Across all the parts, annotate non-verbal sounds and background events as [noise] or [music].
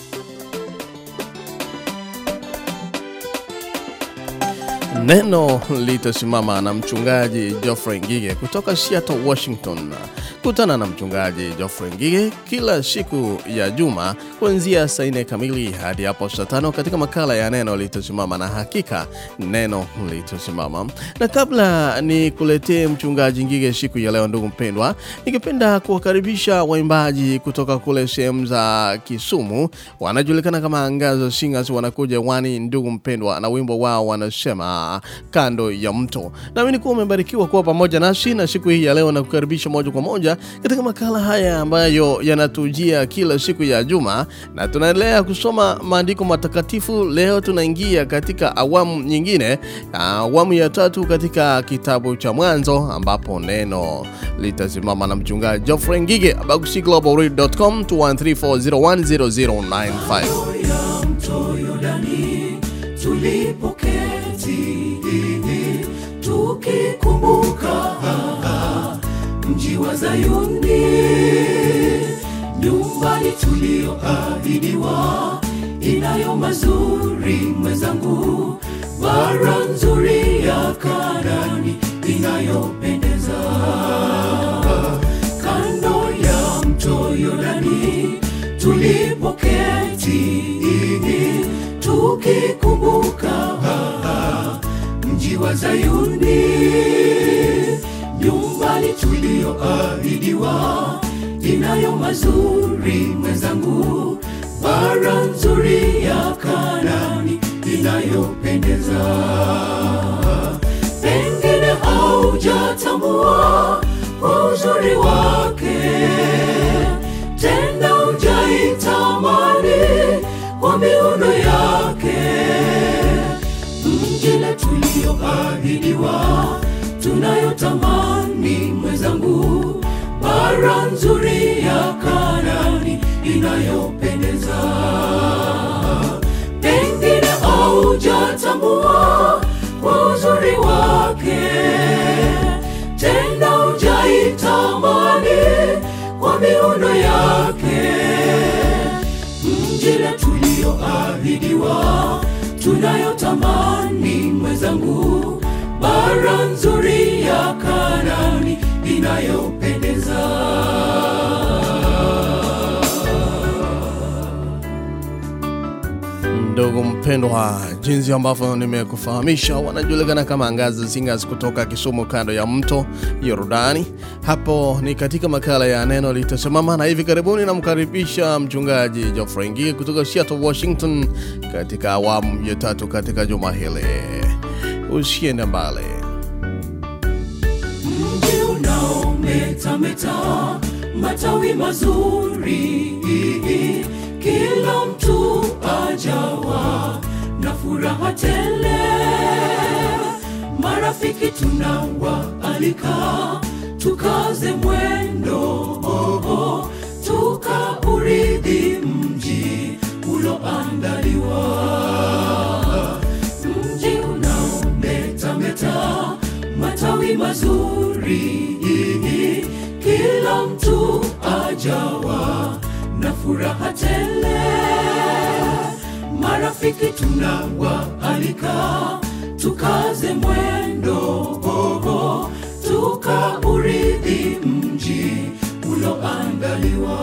Bye. Neno litasimama na mchungaji Geoffrey Ngige kutoka Seattle, Washington. Kutana na mchungaji Geoffrey Ngige kila siku ya juma kuanzia saa nne kamili hadi hapo saa tano katika makala ya neno litasimama, na hakika neno litasimama. Na kabla ni kuletee mchungaji Ngige siku ya leo, ndugu mpendwa, ningependa kuwakaribisha waimbaji kutoka kule sehemu za Kisumu, wanajulikana kama Angazo Singers, wanakuja wani, ndugu mpendwa, na wimbo wao wanasema kando ya mto. Naamini kuwa umebarikiwa kuwa pamoja nasi na siku hii ya leo, na kukaribisha moja kwa moja katika makala haya ambayo yanatujia kila siku ya juma, na tunaendelea kusoma maandiko matakatifu. Leo tunaingia katika awamu nyingine, awamu ya tatu katika kitabu cha Mwanzo, ambapo neno litasimama na mchungaji Geoffrey Ngige, abagusiglobal.com 213401095 ya mto Yordani tulipoketi tukikumbuka mji wa Zayuni, nyumbani tulioahidiwa, inayo mazuri mwenzangu, bara nzuri ya Kanani inayopendeza. Kando ya mto Yordani tulipoketi ini tukikumbuka mji wa Zayuni, nyumbani tulioahidiwa, inayo mazuri mwenzangu, bara nzuri ya kanani inayopendeza. Pengine haujatambua uzuri wake tenda hujaitamani kwa miundo tulioahidiwa, tunayotamani mwenzangu, bara nzuri ya Kanaani inayopendeza. Ndugu mpendwa, jinsi ambavyo nimekufahamisha, wanajulikana kama ngazi Singers kutoka Kisumu, kando ya mto Yordani. Hapo ni katika makala ya neno litasimama, na hivi karibuni namkaribisha mchungaji Geoffrey Ngige kutoka Seattle, Washington, katika awamu ya tatu katika juma hili. Usiende mbali. matawi mazuri, kila mtu ajawa na furaha tele. Marafiki tunawaalika, tukaze mwendo, tukaurithi mji uloandaliwa mji unaometameta matawi mazuri, kila mtu ajawa na furaha tele. Marafiki tunawaalika, tukaze mwendo, tukaurithi mji uloandaliwa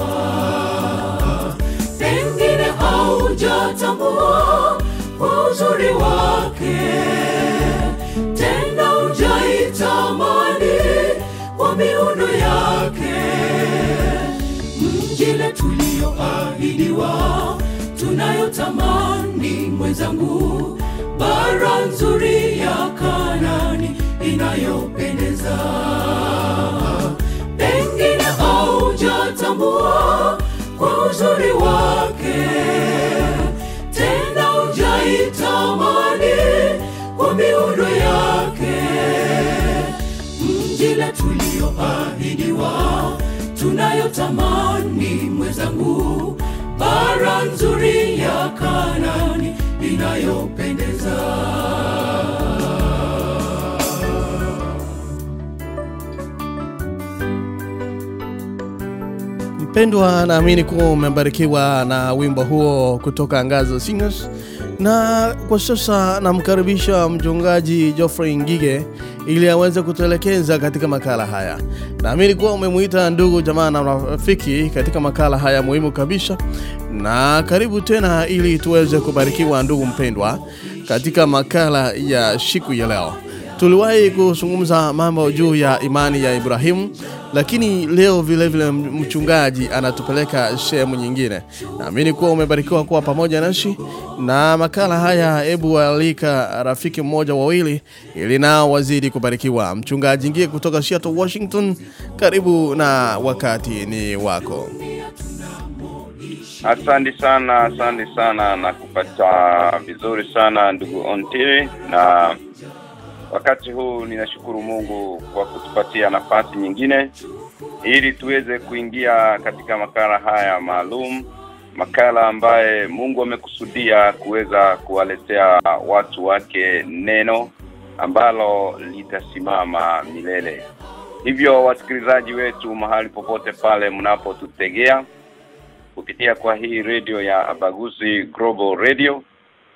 pengine haujatambua kwa uzuri wake, tena hujaitamani kwa miundo yake, mji ile tulioahidiwa, tunayotamani mwenzangu, bara nzuri ya Kanani inayopendeza. Pengine haujatambua kwa uzuri wake, tena ujaitamani kwa miundo yake, mji tuliyoahidiwa tulioahidiwa, tunayotamani mwenzangu, bara nzuri ya Kanani inayopendeza. Mpendwa, naamini kuwa umebarikiwa na wimbo huo kutoka ngazo Singers, na kwa sasa namkaribisha mchungaji Geoffrey Ngige ili aweze kutuelekeza katika makala haya. Naamini kuwa umemuita ndugu jamaa na rafiki katika makala haya muhimu kabisa, na karibu tena ili tuweze kubarikiwa, ndugu mpendwa, katika makala ya siku ya leo. Tuliwahi kuzungumza mambo juu ya imani ya Ibrahimu, lakini leo vile vile mchungaji anatupeleka sehemu nyingine. Naamini kuwa umebarikiwa kuwa pamoja nasi na makala haya. Hebu alika rafiki mmoja wawili, ili nao wazidi kubarikiwa. Mchungaji Ngie kutoka Seattle, Washington, karibu na wakati ni wako. Asante sana, asante sana na kupata vizuri sana ndugu Ontiri, na wakati huu ninashukuru Mungu kwa kutupatia nafasi nyingine ili tuweze kuingia katika makala haya maalum, makala ambaye Mungu amekusudia kuweza kuwaletea watu wake neno ambalo litasimama milele. Hivyo wasikilizaji wetu mahali popote pale mnapotutegea kupitia kwa hii radio ya Abaguzi Global Radio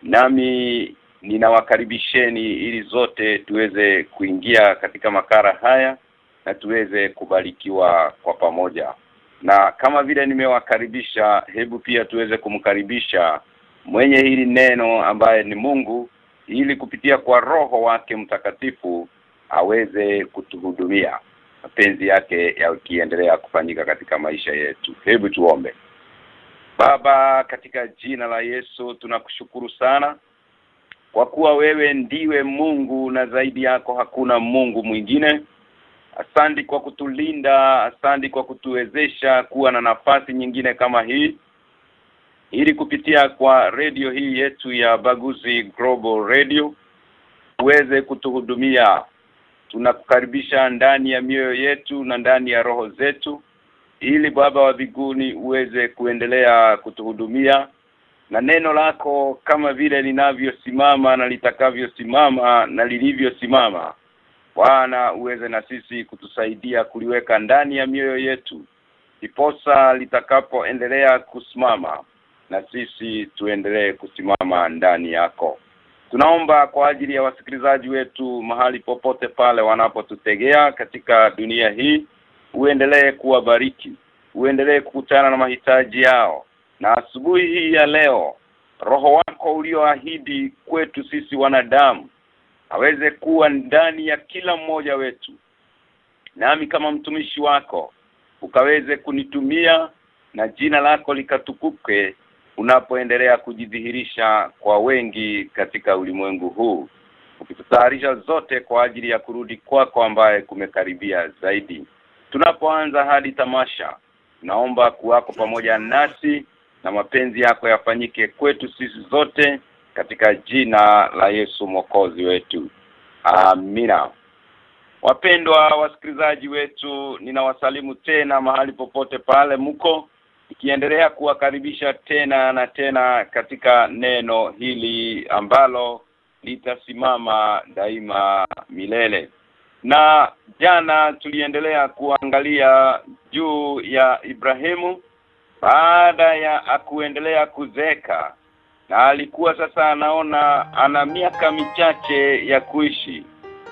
nami ninawakaribisheni ili zote tuweze kuingia katika makara haya na tuweze kubarikiwa kwa pamoja. Na kama vile nimewakaribisha, hebu pia tuweze kumkaribisha mwenye hili neno ambaye ni Mungu ili kupitia kwa roho wake mtakatifu aweze kutuhudumia mapenzi yake yakiendelea kufanyika katika maisha yetu. Hebu tuombe. Baba, katika jina la Yesu tunakushukuru sana kwa kuwa wewe ndiwe Mungu na zaidi yako hakuna Mungu mwingine. Asandi kwa kutulinda, asandi kwa kutuwezesha kuwa na nafasi nyingine kama hii ili kupitia kwa radio hii yetu ya Baguzi Global Radio uweze kutuhudumia. Tunakukaribisha ndani ya mioyo yetu na ndani ya roho zetu ili Baba wa biguni uweze kuendelea kutuhudumia na neno lako kama vile linavyosimama na litakavyosimama na lilivyosimama Bwana uweze na sisi kutusaidia kuliweka ndani ya mioyo yetu iposa litakapoendelea kusimama na sisi tuendelee kusimama ndani yako. Tunaomba kwa ajili ya wasikilizaji wetu mahali popote pale wanapotutegea katika dunia hii uendelee kuwabariki uendelee kukutana na mahitaji yao na asubuhi hii ya leo roho wako ulioahidi kwetu sisi wanadamu aweze kuwa ndani ya kila mmoja wetu. Nami kama mtumishi wako ukaweze kunitumia na jina lako likatukuke unapoendelea kujidhihirisha kwa wengi katika ulimwengu huu ukitutayarisha zote kwa ajili ya kurudi kwako kwa ambaye kumekaribia zaidi. Tunapoanza hadi tamasha naomba kuwako pamoja nasi na mapenzi yako yafanyike kwetu sisi zote katika jina la Yesu mwokozi wetu. Amina. Wapendwa wasikilizaji wetu, ninawasalimu tena mahali popote pale mko ikiendelea kuwakaribisha tena na tena katika neno hili ambalo litasimama daima milele. Na jana tuliendelea kuangalia juu ya Ibrahimu baada ya akuendelea kuzeka na alikuwa sasa anaona ana miaka michache ya kuishi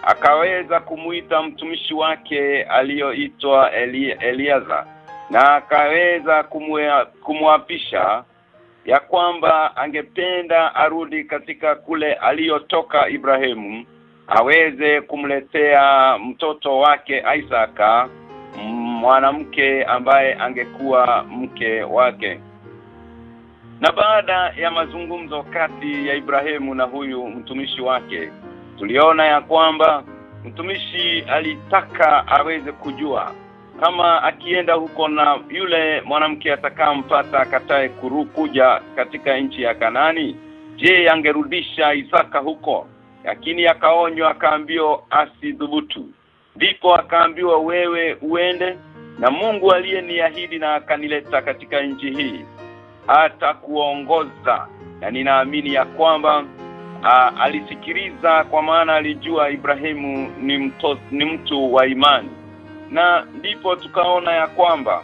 akaweza kumuita mtumishi wake aliyoitwa Eli, Eliaza na akaweza kumwapisha ya kwamba angependa arudi katika kule aliyotoka Ibrahimu aweze kumletea mtoto wake Isaka mwanamke ambaye angekuwa mke wake. Na baada ya mazungumzo kati ya Ibrahimu na huyu mtumishi wake tuliona ya kwamba mtumishi alitaka aweze kujua kama akienda huko na yule mwanamke atakampata akatae kuja katika nchi ya Kanani je angerudisha Isaka huko? Lakini akaonywa akaambiwa asidhubutu. Ndipo akaambiwa wewe uende na Mungu aliyeniahidi na akanileta katika nchi hii atakuongoza. Na ninaamini ya kwamba a, alisikiliza kwa maana alijua Ibrahimu ni mto, ni mtu wa imani. Na ndipo tukaona ya kwamba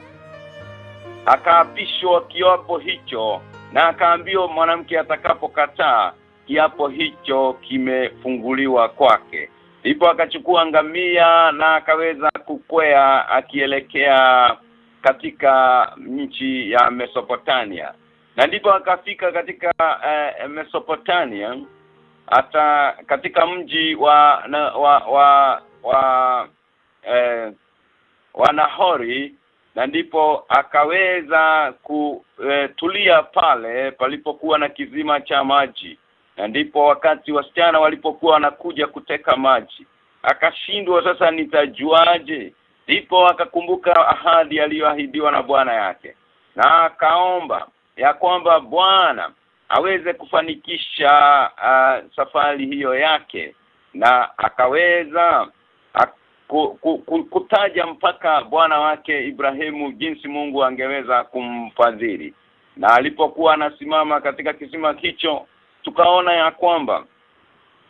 akaapishwa kiapo hicho na akaambiwa mwanamke atakapokataa kiapo hicho kimefunguliwa kwake ndipo akachukua ngamia na akaweza kukwea akielekea katika nchi ya Mesopotamia. Na ndipo akafika katika uh, Mesopotamia hata katika mji wa na, wa wa, wa eh, wa Nahori. Na ndipo akaweza kutulia pale palipokuwa na kizima cha maji na ndipo wakati wasichana walipokuwa wanakuja kuteka maji akashindwa sasa nitajuaje? Ndipo akakumbuka ahadi aliyoahidiwa na bwana yake na akaomba ya kwamba bwana aweze kufanikisha uh, safari hiyo yake na akaweza ak, ku, ku, ku, kutaja mpaka bwana wake Ibrahimu jinsi Mungu angeweza kumfadhili. Na alipokuwa anasimama katika kisima hicho tukaona ya kwamba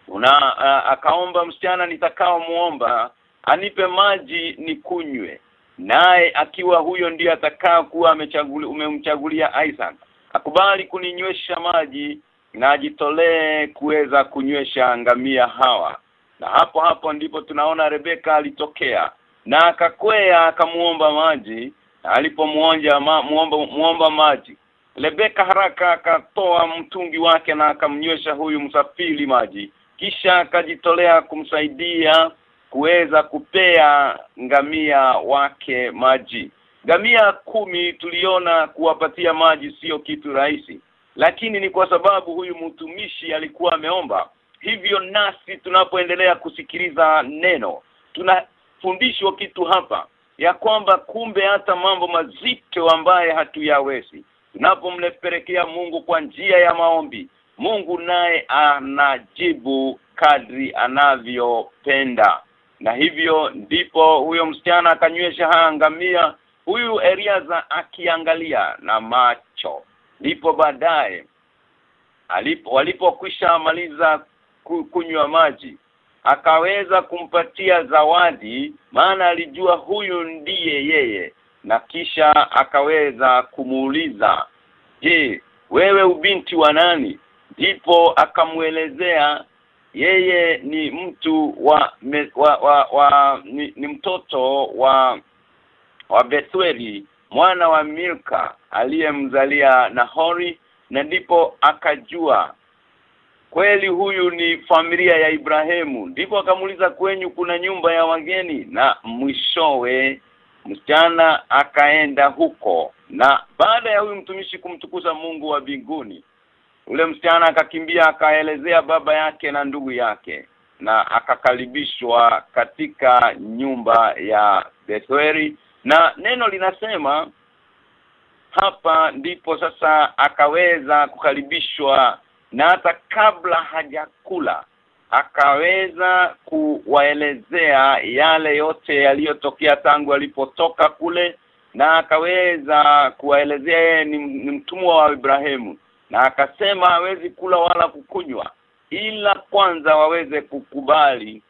una uh, akaomba msichana nitakao muomba anipe maji nikunywe. Naye akiwa huyo ndiye atakao kuwa amechagulia umemchagulia Isaac. Akubali kuninywesha maji na ajitolee kuweza kunywesha ngamia hawa. Na hapo hapo ndipo tunaona Rebeka alitokea na akakwea akamuomba maji. Alipomuonja ma, muomba muomba maji Rebeka haraka akatoa mtungi wake na akamnywesha huyu msafiri maji. Kisha akajitolea kumsaidia kuweza kupea ngamia wake maji. Ngamia kumi tuliona kuwapatia maji sio kitu rahisi lakini ni kwa sababu huyu mtumishi alikuwa ameomba. Hivyo nasi tunapoendelea kusikiliza neno tunafundishwa kitu hapa ya kwamba kumbe hata mambo mazito ambaye hatuyawezi tunapomlepelekea Mungu kwa njia ya maombi Mungu naye anajibu kadri anavyopenda. Na hivyo ndipo huyo msichana akanywesha haangamia huyu Eliaza akiangalia na macho. Ndipo baadaye alipo walipokwisha maliza kunywa maji akaweza kumpatia zawadi maana alijua huyu ndiye yeye na kisha akaweza kumuuliza je wewe ubinti wa nani? Ndipo akamuelezea yeye ni mtu wa me, wa, wa, wa ni, ni mtoto wa wa Bethueli mwana wa Milka aliyemzalia Nahori. Na ndipo akajua kweli huyu ni familia ya Ibrahimu. Ndipo akamuuliza kwenyu kuna nyumba ya wageni? Na mwishowe msichana akaenda huko. Na baada ya huyu mtumishi kumtukuza Mungu wa binguni ule msichana akakimbia akaelezea baba yake na ndugu yake na akakaribishwa katika nyumba ya bethweri na neno linasema hapa ndipo sasa akaweza kukaribishwa na hata kabla hajakula akaweza kuwaelezea yale yote yaliyotokea tangu alipotoka kule na akaweza kuwaelezea yeye ni, ni mtumwa wa Ibrahimu. Na akasema hawezi kula wala kukunywa ila kwanza waweze kukubali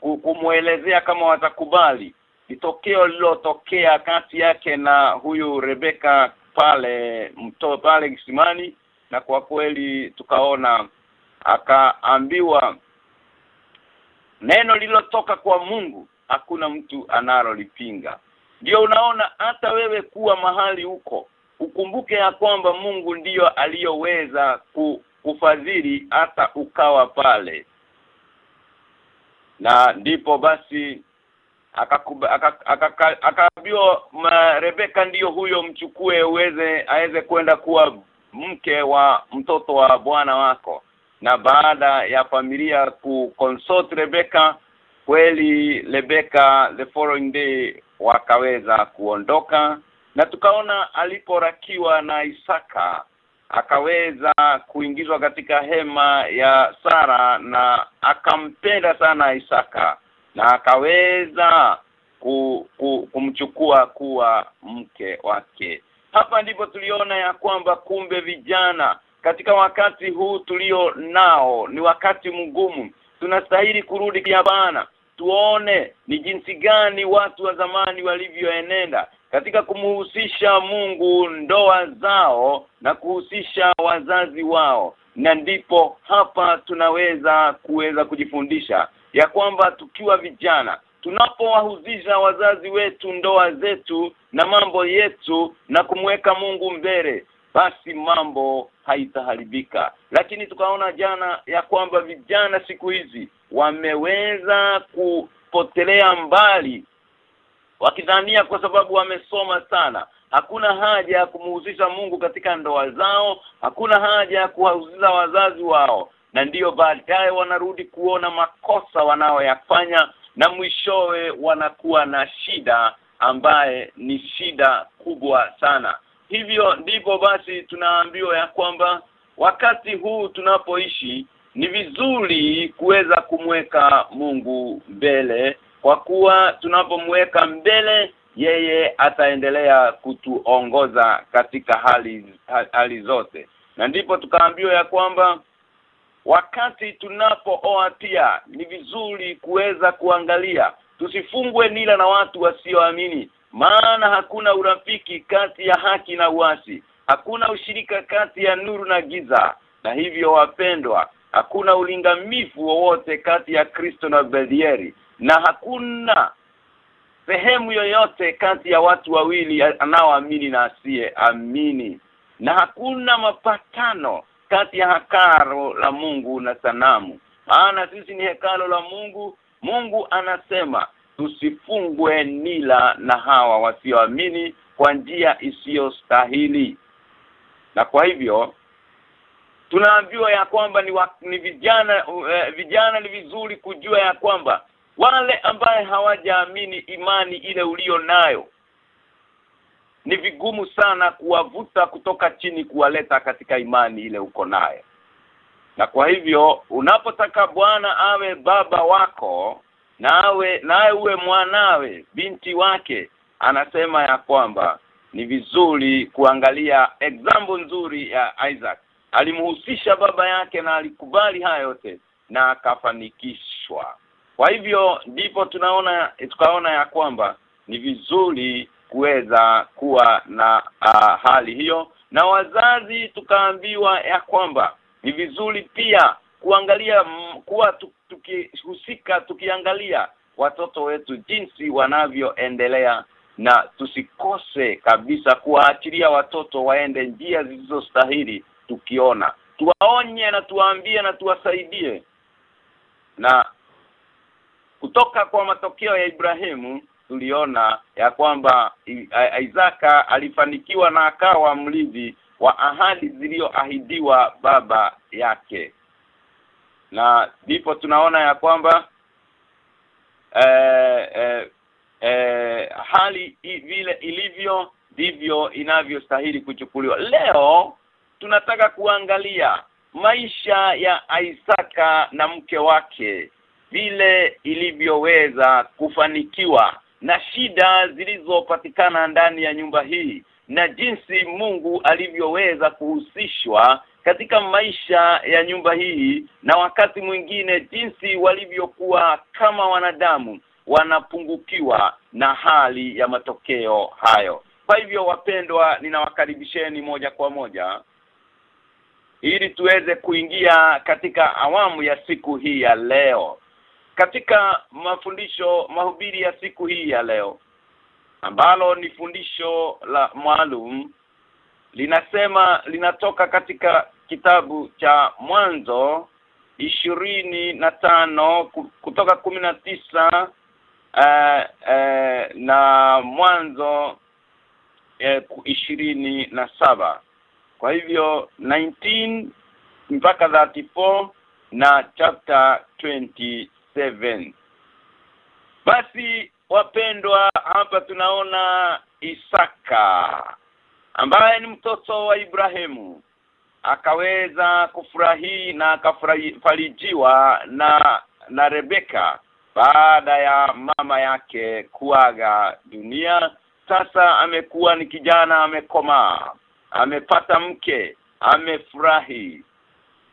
kumuelezea kama watakubali. Litokeo lilotokea kati yake na huyu Rebeka pale mto pale kisimani na kwa kweli tukaona akaambiwa neno lililotoka kwa Mungu hakuna mtu analolipinga. Ndio unaona hata wewe kuwa mahali huko ukumbuke ya kwamba Mungu ndiyo aliyoweza kufadhili hata ukawa pale. Na ndipo basi akaambiwa Rebeka ndiyo huyo mchukue uweze aweze kwenda kuwa mke wa mtoto wa bwana wako na baada ya familia kuconsult Rebeka kweli Rebeka the following day wakaweza kuondoka na tukaona aliporakiwa na Isaka akaweza kuingizwa katika hema ya Sara na akampenda sana Isaka na akaweza ku, ku, kumchukua kuwa mke wake. Hapa ndipo tuliona ya kwamba kumbe vijana katika wakati huu tulio nao ni wakati mgumu. Tunastahili kurudi kwa bana tuone ni jinsi gani watu wa zamani walivyoenenda katika kumuhusisha Mungu ndoa zao na kuhusisha wazazi wao. Na ndipo hapa tunaweza kuweza kujifundisha ya kwamba tukiwa vijana tunapowahuzisha wazazi wetu ndoa zetu na mambo yetu na kumweka Mungu mbele basi mambo haitaharibika. Lakini tukaona jana ya kwamba vijana siku hizi wameweza kupotelea mbali wakidhania kwa sababu wamesoma sana. Hakuna haja ya kumuhusisha Mungu katika ndoa zao hakuna haja ya kuwahusisha wazazi wao. Na ndiyo baadaye wanarudi kuona makosa wanaoyafanya na mwishowe wanakuwa na shida ambaye ni shida kubwa sana hivyo ndipo basi tunaambiwa ya kwamba wakati huu tunapoishi ni vizuri kuweza kumweka Mungu mbele kwa kuwa tunapomweka mbele yeye ataendelea kutuongoza katika hali hali zote. Na ndipo tukaambiwa ya kwamba wakati tunapooa pia ni vizuri kuweza kuangalia tusifungwe nila na watu wasioamini maana hakuna urafiki kati ya haki na uasi. Hakuna ushirika kati ya nuru na giza. Na hivyo wapendwa hakuna ulingamifu wowote kati ya Kristo na Belieri. Na hakuna sehemu yoyote kati ya watu wawili anaoamini na asiye amini na hakuna mapatano kati ya hakaro la Mungu na sanamu. Maana sisi ni hekalo la Mungu. Mungu anasema tusifungwe nila na hawa wasioamini kwa njia isiyostahili. Na kwa hivyo tunaambiwa ya kwamba ni, wa, ni vijana uh, vijana ni vizuri kujua ya kwamba wale ambaye hawajaamini imani ile ulio nayo ni vigumu sana kuwavuta kutoka chini kuwaleta katika imani ile uko nayo. Na kwa hivyo unapotaka Bwana awe baba wako nawe nawe uwe mwanawe binti wake. Anasema ya kwamba ni vizuri kuangalia example nzuri ya Isaac. Alimhusisha baba yake na alikubali haya yote na akafanikishwa. Kwa hivyo ndipo tunaona tukaona ya kwamba ni vizuri kuweza kuwa na uh, hali hiyo. Na wazazi tukaambiwa ya kwamba ni vizuri pia kuangalia kuwa tukihusika tukiangalia watoto wetu jinsi wanavyoendelea na tusikose kabisa kuwaachilia watoto waende njia zilizostahili tukiona. Tuwaonye na tuwaambie na tuwasaidie. Na kutoka kwa matokeo ya Ibrahimu tuliona ya kwamba Isaka alifanikiwa na akawa mlidhi wa ahadi zilizoahidiwa baba yake na ndipo tunaona ya kwamba eh, eh, eh, hali i, vile ilivyo ndivyo inavyostahili kuchukuliwa. Leo tunataka kuangalia maisha ya Isaka na mke wake vile ilivyoweza kufanikiwa na shida zilizopatikana ndani ya nyumba hii na jinsi Mungu alivyoweza kuhusishwa katika maisha ya nyumba hii na wakati mwingine jinsi walivyokuwa kama wanadamu wanapungukiwa na hali ya matokeo hayo. Kwa hivyo wapendwa ninawakaribisheni moja kwa moja ili tuweze kuingia katika awamu ya siku hii ya leo. Katika mafundisho mahubiri ya siku hii ya leo ambalo ni fundisho la maalum linasema linatoka katika kitabu cha mwanzo ishirini na tano kutoka kumi na tisa uh, uh, na mwanzo ishirini uh, na saba. Kwa hivyo 19 mpaka 34 na chapter 27 basi wapendwa hapa tunaona Isaka ambaye ni mtoto wa Ibrahimu akaweza kufurahi na akafarijiwa na na Rebeka baada ya mama yake kuaga dunia. Sasa amekuwa ni kijana amekomaa amepata mke amefurahi.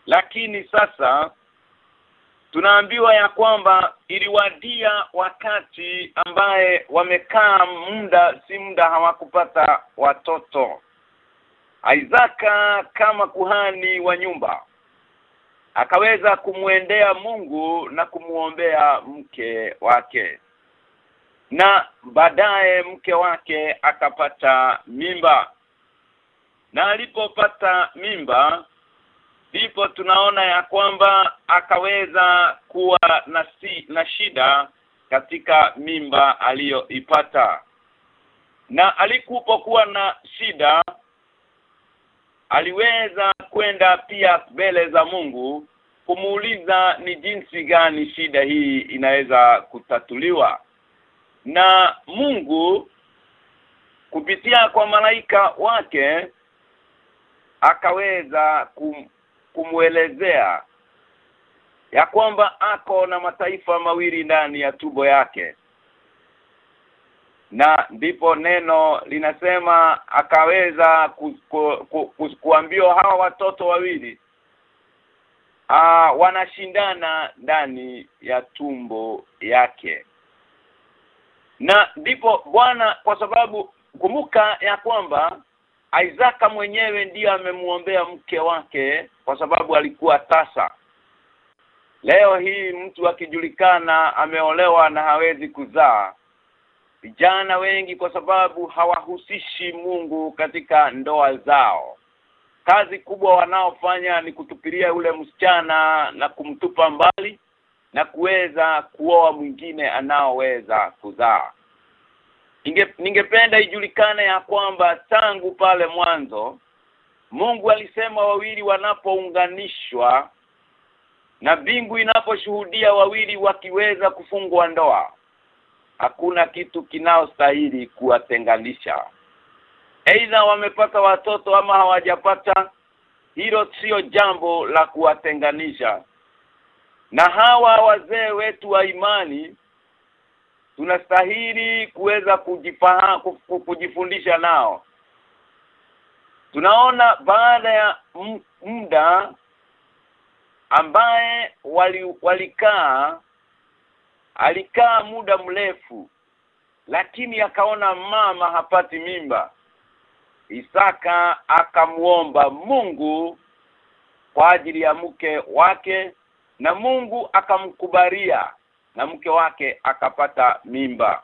Lakini sasa tunaambiwa ya kwamba iliwadia wakati ambaye wamekaa muda si muda hawakupata watoto. Isaka kama kuhani wa nyumba akaweza kumwendea Mungu na kumuombea mke wake. Na baadaye mke wake akapata mimba. Na alipopata mimba ndipo tunaona ya kwamba akaweza kuwa na si, na shida katika mimba aliyoipata. Na alikupokuwa na shida aliweza kwenda pia mbele za Mungu kumuuliza ni jinsi gani shida hii inaweza kutatuliwa. Na Mungu kupitia kwa malaika wake akaweza kumwelezea ya kwamba ako na mataifa mawili ndani ya tubo yake. Na ndipo neno linasema akaweza ku, ku, ku, ku, kuambiwa hawa watoto wawili aa, wanashindana ndani ya tumbo yake. Na ndipo Bwana kwa sababu kumbuka ya kwamba Isaka mwenyewe ndiyo amemuombea mke wake kwa sababu alikuwa tasa. Leo hii mtu akijulikana ameolewa na hawezi kuzaa. Vijana wengi kwa sababu hawahusishi Mungu katika ndoa zao. Kazi kubwa wanaofanya ni kutupilia ule msichana na kumtupa mbali na kuweza kuoa mwingine anaoweza kuzaa Inge, ningependa ijulikane ya kwamba tangu pale mwanzo Mungu alisema wawili wanapounganishwa na mbingu inaposhuhudia wawili wakiweza kufungwa ndoa hakuna kitu kinaostahili kuwatenganisha. Aidha wamepata watoto ama hawajapata hilo sio jambo la kuwatenganisha. Na hawa wazee wetu wa imani tunastahili kuweza kujifundisha nao. Tunaona baada ya muda ambaye wali, walikaa alikaa muda mrefu lakini akaona mama hapati mimba. Isaka akamuomba Mungu kwa ajili ya mke wake na Mungu akamkubalia na mke wake akapata mimba.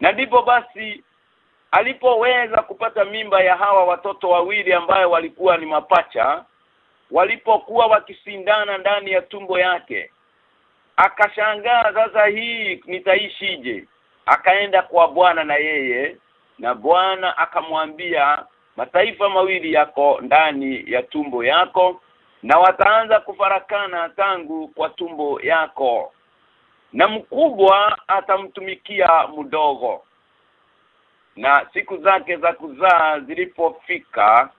Na ndipo basi alipoweza kupata mimba ya hawa watoto wawili ambayo walikuwa ni mapacha walipokuwa wakisindana ndani ya tumbo yake akashangaa sasa hii nitaishije? Akaenda kwa Bwana na yeye na Bwana akamwambia mataifa mawili yako ndani ya tumbo yako na wataanza kufarakana tangu kwa tumbo yako na mkubwa atamtumikia mdogo. Na siku zake za kuzaa zilipofika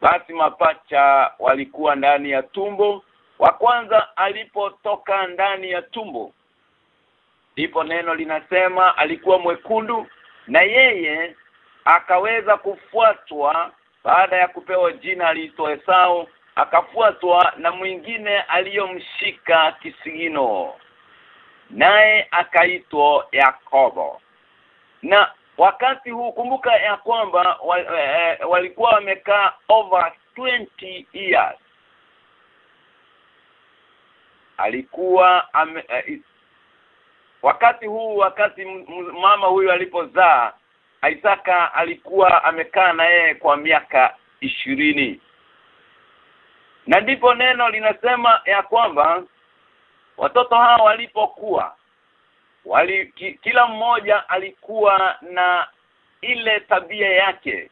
basi mapacha walikuwa ndani ya tumbo. Wa kwanza alipotoka ndani ya tumbo ndipo neno linasema alikuwa mwekundu na yeye akaweza kufuatwa. Baada ya kupewa jina aliitwa Esau akafuatwa na mwingine aliyomshika kisigino naye akaitwa Yakobo. Na wakati huu kumbuka ya kwamba wal, e, walikuwa wamekaa over 20 years. Alikuwa ame, e, wakati huu wakati mama huyu alipozaa Isaka alikuwa amekaa na yeye kwa miaka ishirini. Na ndipo neno linasema ya kwamba watoto hao walipokuwa wali ki, kila mmoja alikuwa na ile tabia yake.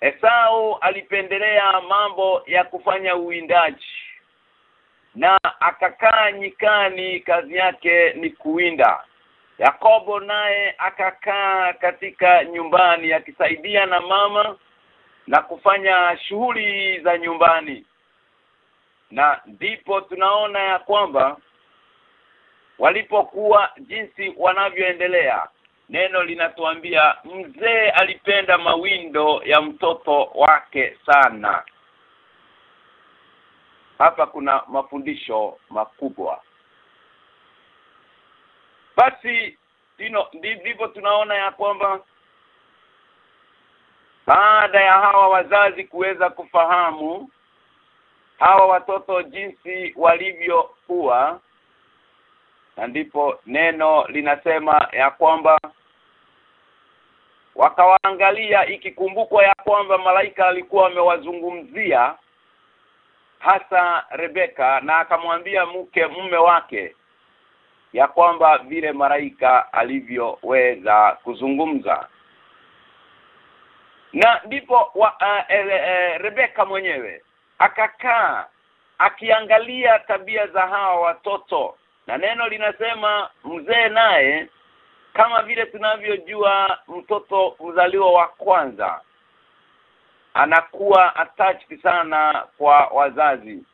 Esau alipendelea mambo ya kufanya uwindaji na akakaa nyikani kazi yake ni kuwinda. Yakobo naye akakaa katika nyumbani akisaidia na mama na kufanya shughuli za nyumbani na ndipo tunaona ya kwamba walipokuwa jinsi wanavyoendelea neno linatuambia mzee alipenda mawindo ya mtoto wake sana. Hapa kuna mafundisho makubwa. Basi ndivyo tunaona ya kwamba baada ya hawa wazazi kuweza kufahamu hawa watoto jinsi walivyokuwa. Na ndipo neno linasema ya kwamba wakawaangalia ikikumbukwa ya kwamba malaika alikuwa amewazungumzia hasa Rebeka na akamwambia mke mume wake ya kwamba vile malaika alivyoweza kuzungumza. Na ndipo uh, e, e, Rebeka mwenyewe akakaa akiangalia tabia za hawa watoto. Na neno linasema mzee naye kama vile tunavyojua mtoto mzaliwa wa kwanza anakuwa attached sana kwa wazazi.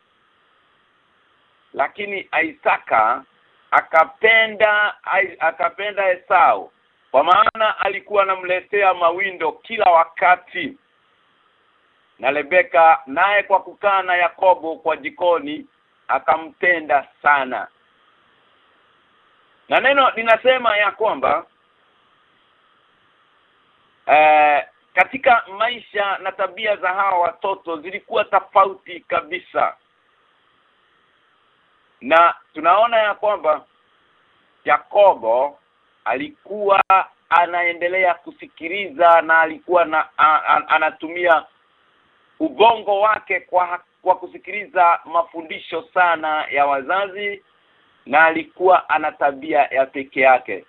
Lakini Isaka akapenda akapenda Esau kwa maana alikuwa anamletea mawindo kila wakati na Rebeka naye kwa kukaa na Yakobo kwa jikoni akampenda sana. Na neno linasema ya kwamba eh, katika maisha na tabia za hawa watoto zilikuwa tofauti kabisa. Na tunaona ya kwamba Yakobo alikuwa anaendelea kusikiliza na alikuwa na a, a, anatumia ubongo wake kwa kwa kusikiliza mafundisho sana ya wazazi na alikuwa ana tabia ya peke yake.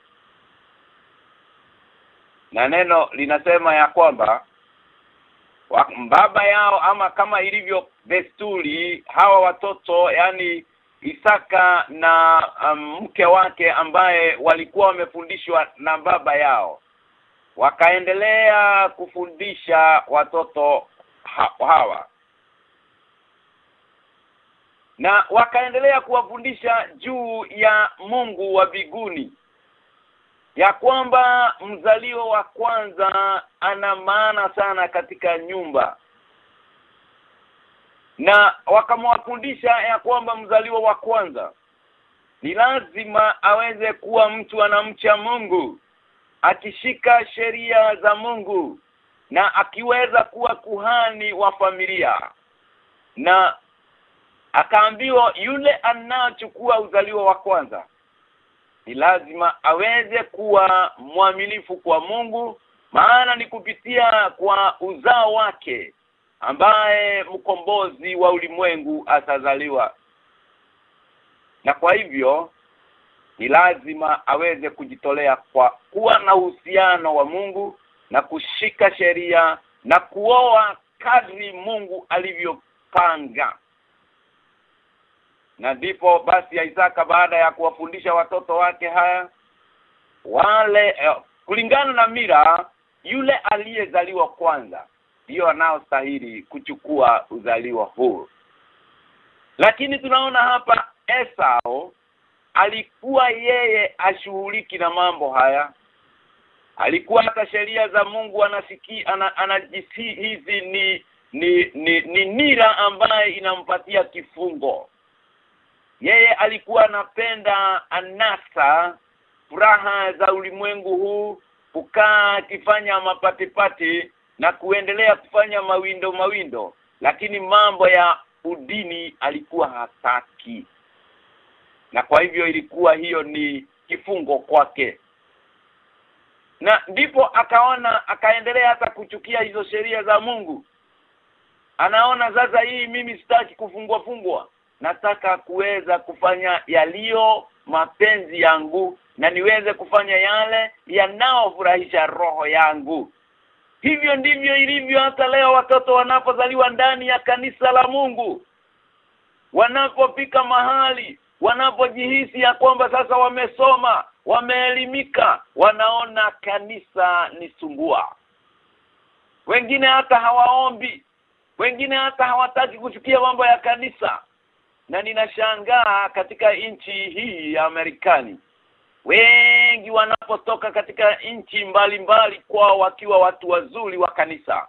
Na neno linasema ya kwamba baba yao ama kama ilivyo desturi hawa watoto yani Isaka na um, mke wake ambaye walikuwa wamefundishwa na baba yao wakaendelea kufundisha watoto ha hawa. Na wakaendelea kuwafundisha juu ya Mungu wa biguni ya kwamba mzalio wa kwanza ana maana sana katika nyumba. Na wakamwafundisha ya kwamba mzaliwa wa kwanza ni lazima aweze kuwa mtu anamcha Mungu akishika sheria za Mungu na akiweza kuwa kuhani wa familia. Na akaambiwa yule anachukua uzaliwa wa kwanza ni lazima aweze kuwa mwaminifu kwa Mungu maana ni kupitia kwa uzao wake ambaye mkombozi wa ulimwengu atazaliwa. Na kwa hivyo ni lazima aweze kujitolea kwa kuwa na uhusiano wa Mungu na kushika sheria na kuoa kadri Mungu alivyopanga. Na ndipo basi Isaka baada ya kuwafundisha watoto wake haya wale eh, kulingana na mira yule aliyezaliwa kwanza ndio anaostahili kuchukua uzaliwa huu lakini tunaona hapa Esau alikuwa yeye ashughuliki na mambo haya alikuwa hata sheria za Mungu anasiki ana, hizi ni ni ni, ni nira ambaye inampatia kifungo. Yeye alikuwa anapenda anasa furaha za ulimwengu huu kukaa akifanya mapatipati na kuendelea kufanya mawindo mawindo. Lakini mambo ya udini alikuwa hataki. Na kwa hivyo ilikuwa hiyo ni kifungo kwake na ndipo akaona akaendelea hata kuchukia hizo sheria za Mungu. Anaona sasa hii mimi sitaki kufungwa fungwa. Nataka kuweza kufanya yaliyo mapenzi yangu na niweze kufanya yale yanaofurahisha roho yangu. Hivyo ndivyo ilivyo hata leo watoto wanapozaliwa ndani ya kanisa la Mungu. Wanapofika mahali wanapojihisi ya kwamba sasa wamesoma wameelimika wanaona kanisa ni sungua. Wengine hata hawaombi wengine hata hawataki kusikia mambo ya kanisa. Na ninashangaa katika nchi hii ya Amerikani wengi wanapotoka katika nchi mbalimbali kwao wakiwa watu wazuri wa kanisa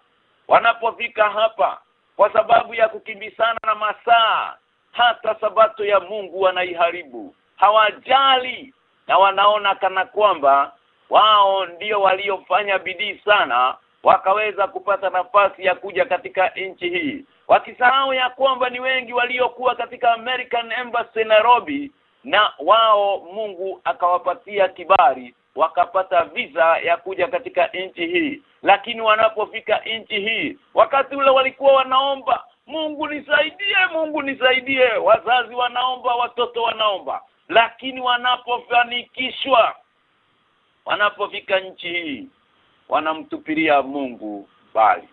wanapofika hapa kwa sababu ya kukimbisana na masaa hata sabato ya Mungu wanaiharibu. Hawajali na wanaona kana kwamba wao ndio waliofanya bidii sana wakaweza kupata nafasi ya kuja katika nchi hii. Wakisahau ya kwamba ni wengi waliokuwa katika American Embassy Nairobi na wao Mungu akawapatia kibali wakapata visa ya kuja katika nchi hii. Lakini wanapofika nchi hii wakati ule walikuwa wanaomba Mungu nisaidie Mungu nisaidie. Wazazi wanaomba watoto wanaomba lakini wanapofanikishwa wanapofika nchi hii wanamtupilia Mungu bali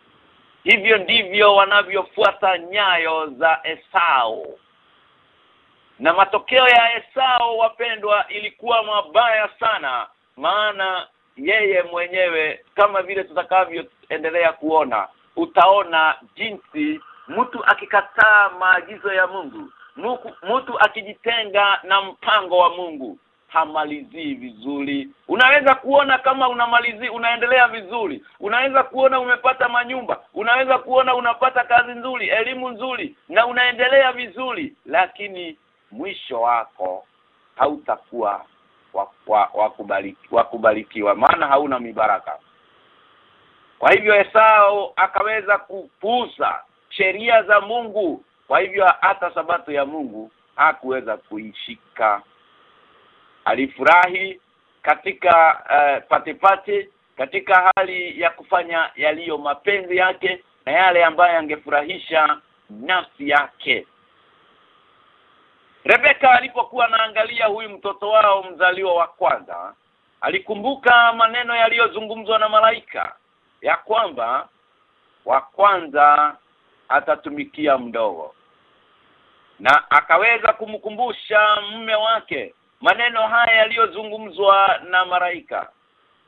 hivyo ndivyo wanavyofuata nyayo za Esau. Na matokeo ya Esau wapendwa ilikuwa mabaya sana maana yeye mwenyewe kama vile tutakavyoendelea kuona utaona jinsi mtu akikataa maagizo ya Mungu Mtu akijitenga na mpango wa Mungu hamalizii vizuri. Unaweza kuona kama unamalizi unaendelea vizuri. Unaweza kuona umepata manyumba. Unaweza kuona unapata kazi nzuri elimu nzuri na unaendelea vizuri. Lakini mwisho wako hautakuwa wa, kubarikiwa maana hauna mibaraka. Kwa hivyo Esau akaweza kupuuza sheria za Mungu kwa hivyo hata sabato ya Mungu hakuweza kuishika. Alifurahi katika uh, patipati katika hali ya kufanya yaliyo mapenzi yake na yale ambayo angefurahisha nafsi yake. Rebeka alipokuwa anaangalia huyu mtoto wao mzaliwa wa kwanza alikumbuka maneno yaliyozungumzwa na malaika ya kwamba wa kwanza atatumikia mdogo na akaweza kumkumbusha mume wake maneno haya yaliyozungumzwa na maraika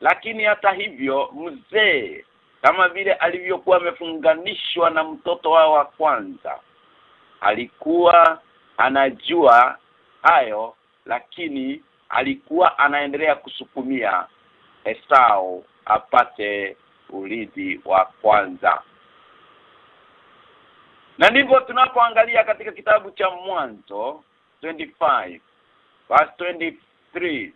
lakini hata hivyo mzee kama vile alivyokuwa amefunganishwa na mtoto wao wa kwanza alikuwa anajua hayo lakini alikuwa anaendelea kusukumia Esau apate ulizi wa kwanza na ndivyo tunapoangalia katika kitabu cha mwanzo 25 verse 23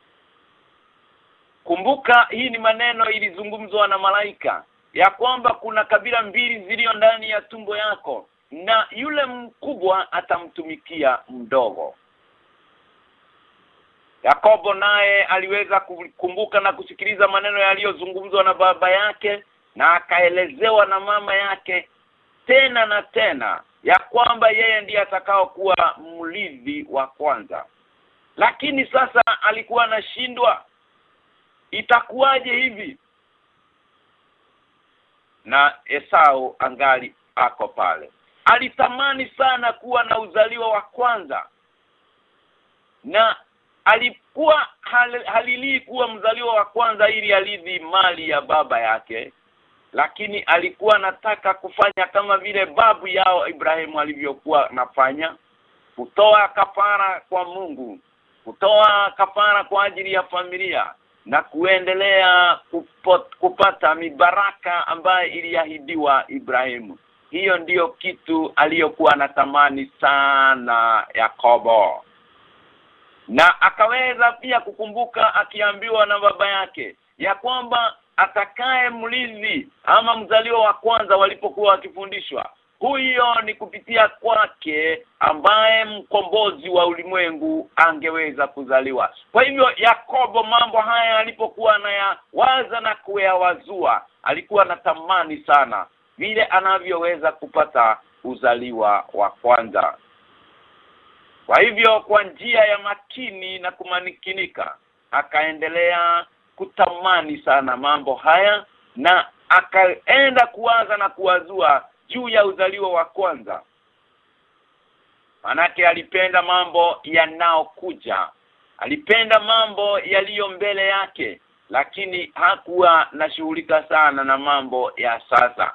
Kumbuka hii ni maneno ilizungumzwa na malaika ya kwamba kuna kabila mbili zilio ndani ya tumbo yako na yule mkubwa atamtumikia mdogo. Yakobo naye aliweza kukumbuka na kusikiliza maneno yaliyozungumzwa na baba yake na akaelezewa na mama yake tena na tena ya kwamba yeye ndiye atakao kuwa mlidhi wa kwanza. Lakini sasa alikuwa anashindwa. Itakuwaje hivi? Na Esau angali ako pale. Alitamani sana kuwa na uzaliwa wa kwanza. Na alikuwa hal, halilii kuwa mzaliwa wa kwanza ili alidhi mali ya baba yake lakini alikuwa anataka kufanya kama vile babu yao Ibrahimu alivyokuwa nafanya kutoa kafara kwa Mungu. Kutoa kafara kwa ajili ya familia. Na kuendelea kupot, kupata mibaraka ambayo iliahidiwa Ibrahimu. Hiyo ndiyo kitu aliyokuwa anatamani sana Yakobo. Na akaweza pia kukumbuka akiambiwa na baba yake ya kwamba atakaye mlizi ama mzaliwa wa kwanza walipokuwa wakifundishwa huyo ni kupitia kwake ambaye mkombozi wa ulimwengu angeweza kuzaliwa. Kwa hivyo Yakobo mambo haya alipokuwa anayawaza na kuyawazua alikuwa anatamani sana vile anavyoweza kupata uzaliwa wa kwanza. Kwa hivyo kwa njia ya makini na kumanikinika akaendelea kutamani sana mambo haya na akaenda kuanza na kuwazua juu ya uzaliwa wa kwanza. Manake alipenda mambo yanaokuja. Alipenda mambo yaliyo mbele yake lakini hakuwa nashughulika sana na mambo ya sasa.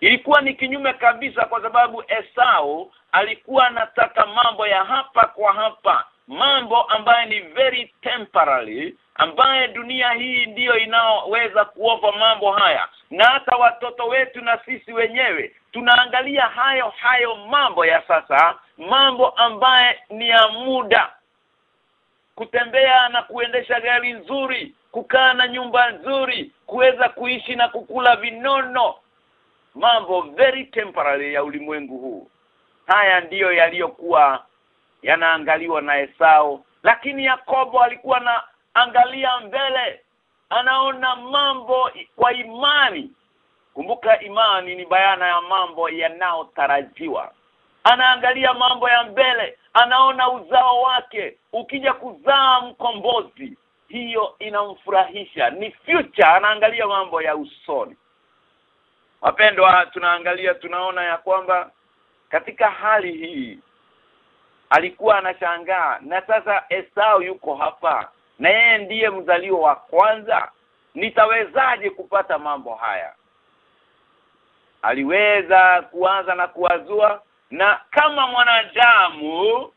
Ilikuwa ni kinyume kabisa kwa sababu Esau alikuwa anataka mambo ya hapa kwa hapa mambo ambayo ni very temporary ambaye dunia hii ndiyo inaoweza kuopa mambo haya. Na hata watoto wetu na sisi wenyewe tunaangalia hayo hayo mambo ya sasa mambo ambaye ni ya muda. Kutembea na kuendesha gari nzuri kukaa na nyumba nzuri kuweza kuishi na kukula vinono. Mambo very temporary ya ulimwengu huu. Haya ndiyo yaliyokuwa yanaangaliwa na Esau. Lakini Yakobo alikuwa na angalia mbele anaona mambo kwa imani. Kumbuka imani ni bayana ya mambo yanayotarajiwa. Anaangalia mambo ya mbele anaona uzao wake. Ukija kuzaa mkombozi hiyo inamfurahisha. Ni future anaangalia mambo ya usoni. Wapendwa tunaangalia tunaona ya kwamba katika hali hii alikuwa anashangaa. Na sasa Esau yuko hapa. Na yeye ndiye mzalio wa kwanza. Nitawezaje kupata mambo haya? Aliweza kuanza na kuwazua. Na kama mwanadamu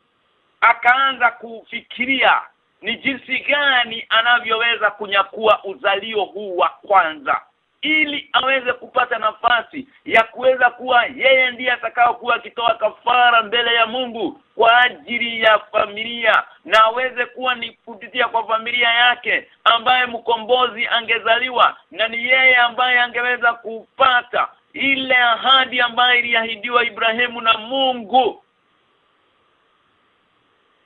akaanza kufikiria ni jinsi gani anavyoweza kunyakua uzalio huu wa kwanza ili aweze kupata nafasi ya kuweza kuwa yeye ndiye atakao kuwa akitoa kafara mbele ya Mungu kwa ajili ya familia na aweze kuwa ni kupitia kwa familia yake ambaye mkombozi angezaliwa na ni yeye ambaye angeweza kupata ile ahadi ambayo iliahidiwa Ibrahimu na Mungu.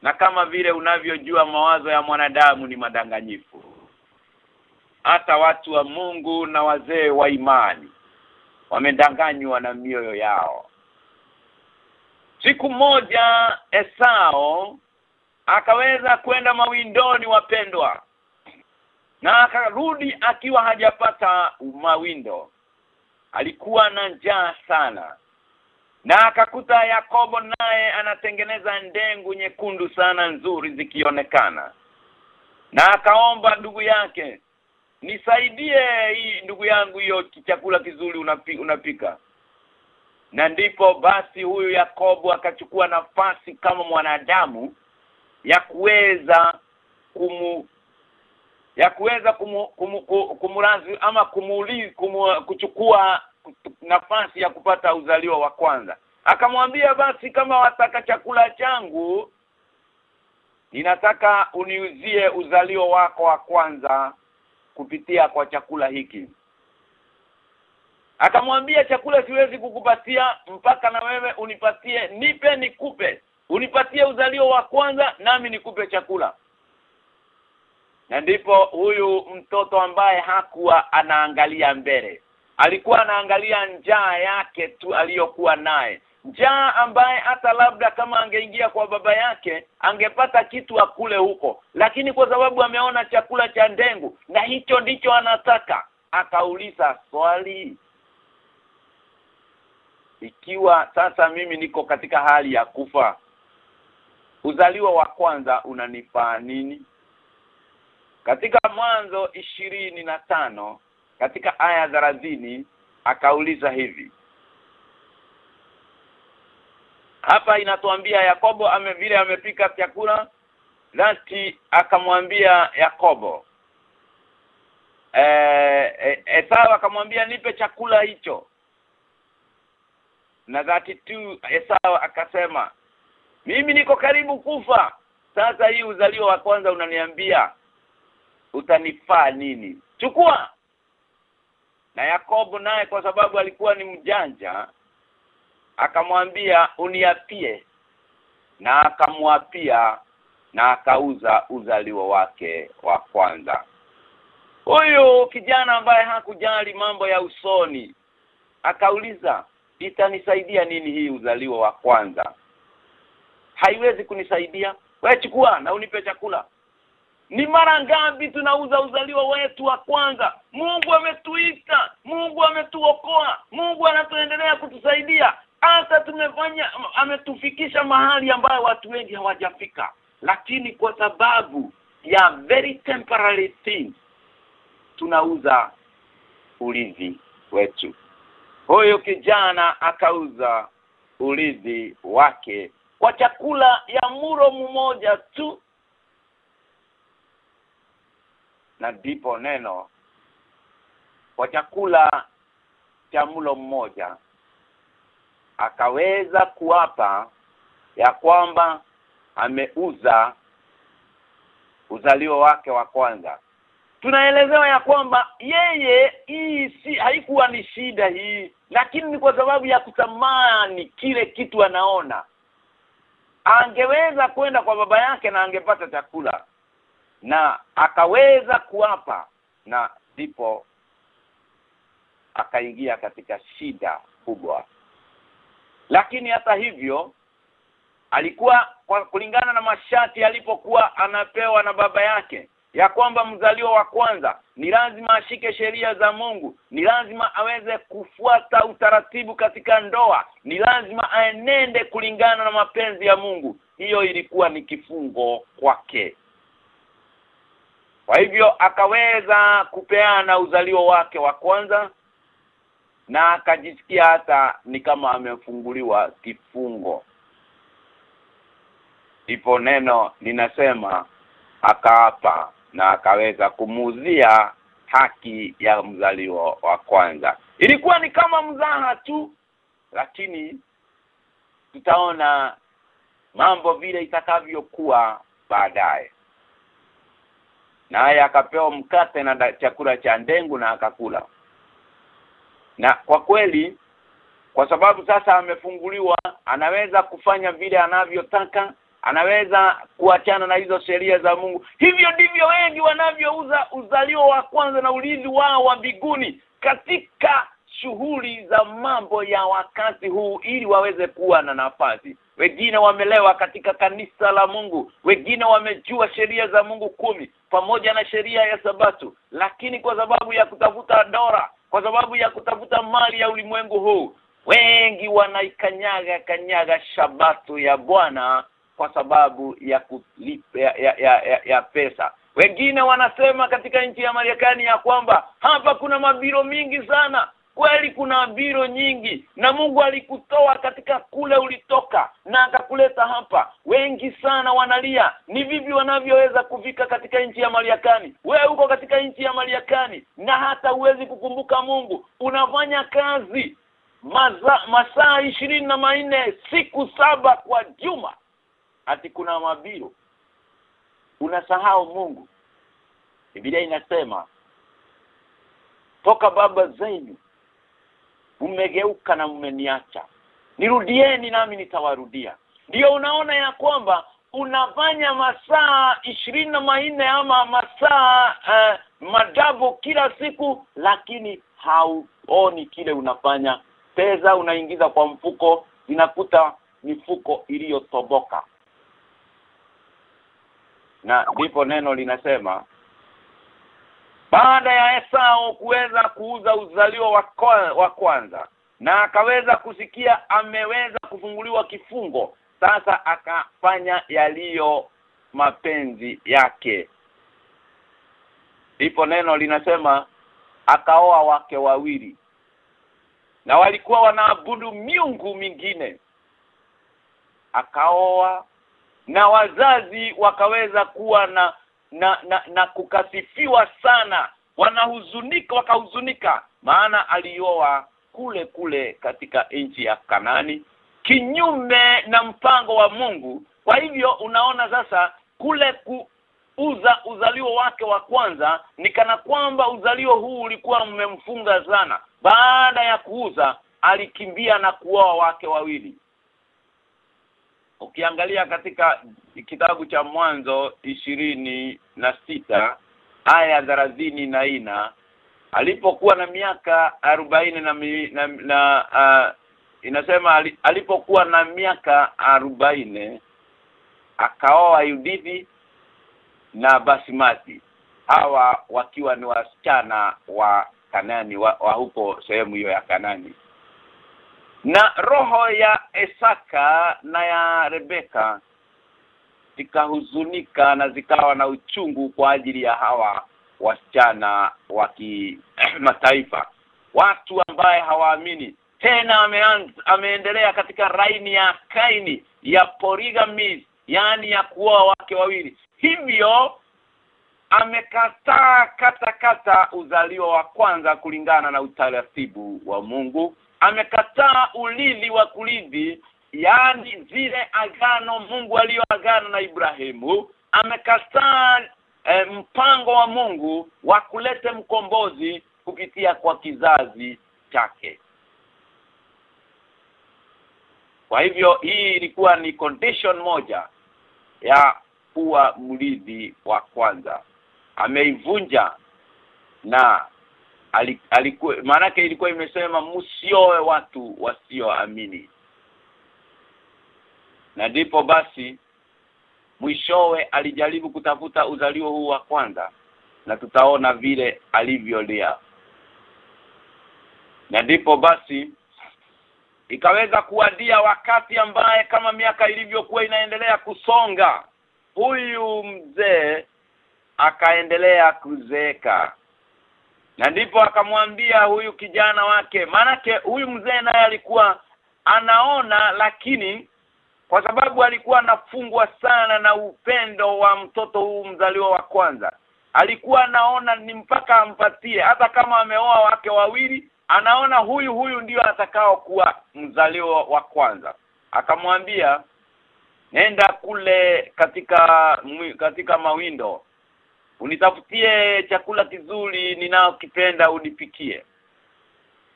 Na kama vile unavyojua mawazo ya mwanadamu ni madanganyifu hata watu wa Mungu na wazee wa imani wamedanganywa na mioyo yao. Siku moja Esau akaweza kwenda mawindoni wapendwa na akarudi akiwa hajapata mawindo. Alikuwa na njaa sana na akakuta Yakobo naye anatengeneza ndengu nyekundu sana nzuri zikionekana na akaomba ndugu yake nisaidie hii ndugu yangu hiyo chakula kizuri unapi, unapika. Na ndipo basi huyu Yakobo akachukua nafasi kama mwanadamu ya kuweza kumu ya kuweza kumu, kumu, kumu, ama kumuli kumu, kuchukua nafasi ya kupata uzaliwa wa kwanza. Akamwambia basi kama wataka chakula changu ninataka uniuzie uzalio wako wa kwanza kupitia kwa chakula hiki. Akamwambia chakula siwezi kukupatia mpaka na wewe unipatie nipe nikupe. Unipatie uzalio wa kwanza nami nikupe chakula. Na ndipo huyu mtoto ambaye hakuwa anaangalia mbele. Alikuwa anaangalia njaa yake tu aliyokuwa naye njaa ambaye hata labda kama angeingia kwa baba yake angepata kitu akule huko. Lakini kwa sababu ameona chakula cha ndengu na hicho ndicho anataka akauliza swali. Ikiwa sasa mimi niko katika hali ya kufa uzaliwa wa kwanza unanifaa nini? Katika mwanzo ishirini na tano katika aya thelathini akauliza hivi hapa inatuambia Yakobo ame vile amepika chakula Lati akamwambia Yakobo. Eh e, Esau akamwambia nipe chakula hicho. Na dhati tu Esau akasema mimi niko karibu kufa. Sasa hii uzalio wa kwanza unaniambia utanifaa nini? Chukua. Na Yakobo naye kwa sababu alikuwa ni mjanja akamwambia uniapie na akamwapia na akauza uzalio wake wa kwanza. Huyu kijana ambaye hakujali mambo ya usoni akauliza itanisaidia nini hii uzalio wa kwanza? Haiwezi kunisaidia. Wewe chukua na unipe chakula. Ni mara ngapi tunauza uzaliwa wetu wa kwanza? Mungu ametuita Mungu ametuokoa Mungu anatuendelea kutusaidia hata tumefanya ametufikisha mahali ambayo watu wengi hawajafika. Lakini kwa sababu ya very temporary things tunauza ulizi wetu. Huyo kijana akauza ulizi wake kwa chakula ya muro mmoja tu. Na ndipo neno kwa chakula cha mlo mmoja akaweza kuapa ya kwamba ameuza uzalio wake wa kwanza. Tunaelezewa ya kwamba yeye hii si haikuwa ni shida hii lakini ni kwa sababu ya kutamani kile kitu anaona. Angeweza kwenda kwa baba yake na angepata chakula na akaweza kuapa na ndipo akaingia katika shida kubwa lakini hata hivyo alikuwa kwa kulingana na mashati alipokuwa anapewa na baba yake ya kwamba mzaliwa wa kwanza ni lazima ashike sheria za Mungu ni lazima aweze kufuata utaratibu katika ndoa ni lazima aenende kulingana na mapenzi ya Mungu. Hiyo ilikuwa ni kifungo kwake. Kwa hivyo akaweza kupeana uzalio wake wa kwanza na akajisikia hata ni kama amefunguliwa kifungo. Ipo neno linasema akaapa na akaweza kumuuzia haki ya mzaliwa wa kwanza. Ilikuwa ni kama mzaha tu lakini tutaona mambo vile itakavyokuwa baadaye. Naye akapewa mkate na chakula cha ndengu na akakula na kwa kweli kwa sababu sasa amefunguliwa anaweza kufanya vile anavyotaka anaweza kuachana na hizo sheria za Mungu. Hivyo ndivyo wengi wanavyouza uzalio wa kwanza na ulinzi wao wa biguni katika shughuli za mambo ya wakati huu ili waweze kuwa na nafasi. Wengine wamelewa katika kanisa la Mungu wengine wamejua sheria za Mungu kumi pamoja na sheria ya sabatu lakini kwa sababu ya kutafuta dora kwa sababu ya kutafuta mali ya ulimwengu huu. Wengi wanaikanyaga kanyaga shabato ya Bwana kwa sababu ya kulipa ya, ya, ya, ya, pesa. Wengine wanasema katika nchi ya Marekani ya kwamba hapa kuna mabiro mingi sana kweli kuna biro nyingi na Mungu alikutoa katika kule ulitoka na akakuleta hapa. Wengi sana wanalia ni vipi wanavyoweza kufika katika nchi ya Mariakani wewe uko katika nchi ya Mariakani na hata huwezi kukumbuka Mungu. Unafanya kazi maza, masaa ishirini na manne siku saba kwa juma. Ati kuna mabiro. Unasahau Mungu. Biblia inasema toka baba zenu mmegeuka na mmeniacha. Nirudieni nami nitawarudia. Ndio unaona ya kwamba unafanya masaa ishirini na manne ama masaa uh, madabu kila siku lakini hauoni kile unafanya. Pesa unaingiza kwa mfuko zinakuta mifuko iliyotoboka. Na ndipo neno linasema baada ya Esau kuweza kuuza uzalio wa, wa kwanza na akaweza kusikia ameweza kufunguliwa kifungo sasa akafanya yaliyo mapenzi yake. Ipo neno linasema akaoa wake wawili. Na walikuwa wanaabudu miungu mingine. Akaoa na wazazi wakaweza kuwa na na, na na kukasifiwa sana. Wanahuzunika wakahuzunika. Maana alioa kule kule katika nchi ya Kanani kinyume na mpango wa Mungu. Kwa hivyo unaona sasa kule kuuza uzalio wake wa kwanza ni kana kwamba uzalio huu ulikuwa mmemfunga sana. Baada ya kuuza alikimbia na kuoa wake wawili ukiangalia katika kitabu cha mwanzo ishirini na sita aya thelathini na ina alipokuwa na miaka arobaini na, mi, na, na uh, inasema alipokuwa na miaka arobaini akaoa Yudithi na Basimati hawa wakiwa ni wasichana wa Kanani wa, wa huko sehemu hiyo ya Kanani na roho ya Esaka na ya Rebeka zikahuzunika na zikawa na uchungu kwa ajili ya hawa wasichana wa mataifa watu ambaye hawaamini tena ameanza, ameendelea katika raini ya Kaini ya polygamy yani ya kuoa wake wawili. Hivyo amekataa katakata kata uzalio wa kwanza kulingana na utaratibu wa Mungu amekataa ulidhi wa kulidhi yani zile agano Mungu aliyoagana na Ibrahimu amekataa e, mpango wa Mungu wa kulete mkombozi kupitia kwa kizazi chake. Kwa hivyo hii ilikuwa ni condition moja ya kuwa mlidhi wa kwanza. Ameivunja na alikuwa yake ilikuwa imesema msioe watu wasioamini. Na ndipo basi mwishowe alijaribu kutafuta uzalio huu wa kwanza na tutaona vile alivyolia na ndipo basi ikaweza kuadia wakati ambaye kama miaka ilivyokuwa inaendelea kusonga huyu mzee akaendelea kuzeeka na ndipo akamwambia huyu kijana wake maanake huyu mzee naye alikuwa anaona lakini kwa sababu alikuwa anafungwa sana na upendo wa mtoto huu mzaliwa wa kwanza alikuwa anaona ni mpaka ampatie. Hata kama ameoa wake wawili anaona huyu huyu ndio atakao kuwa mzaliwa wa kwanza. Akamwambia nenda kule katika katika mawindo unitafutie chakula kizuri ninaokipenda unipikie.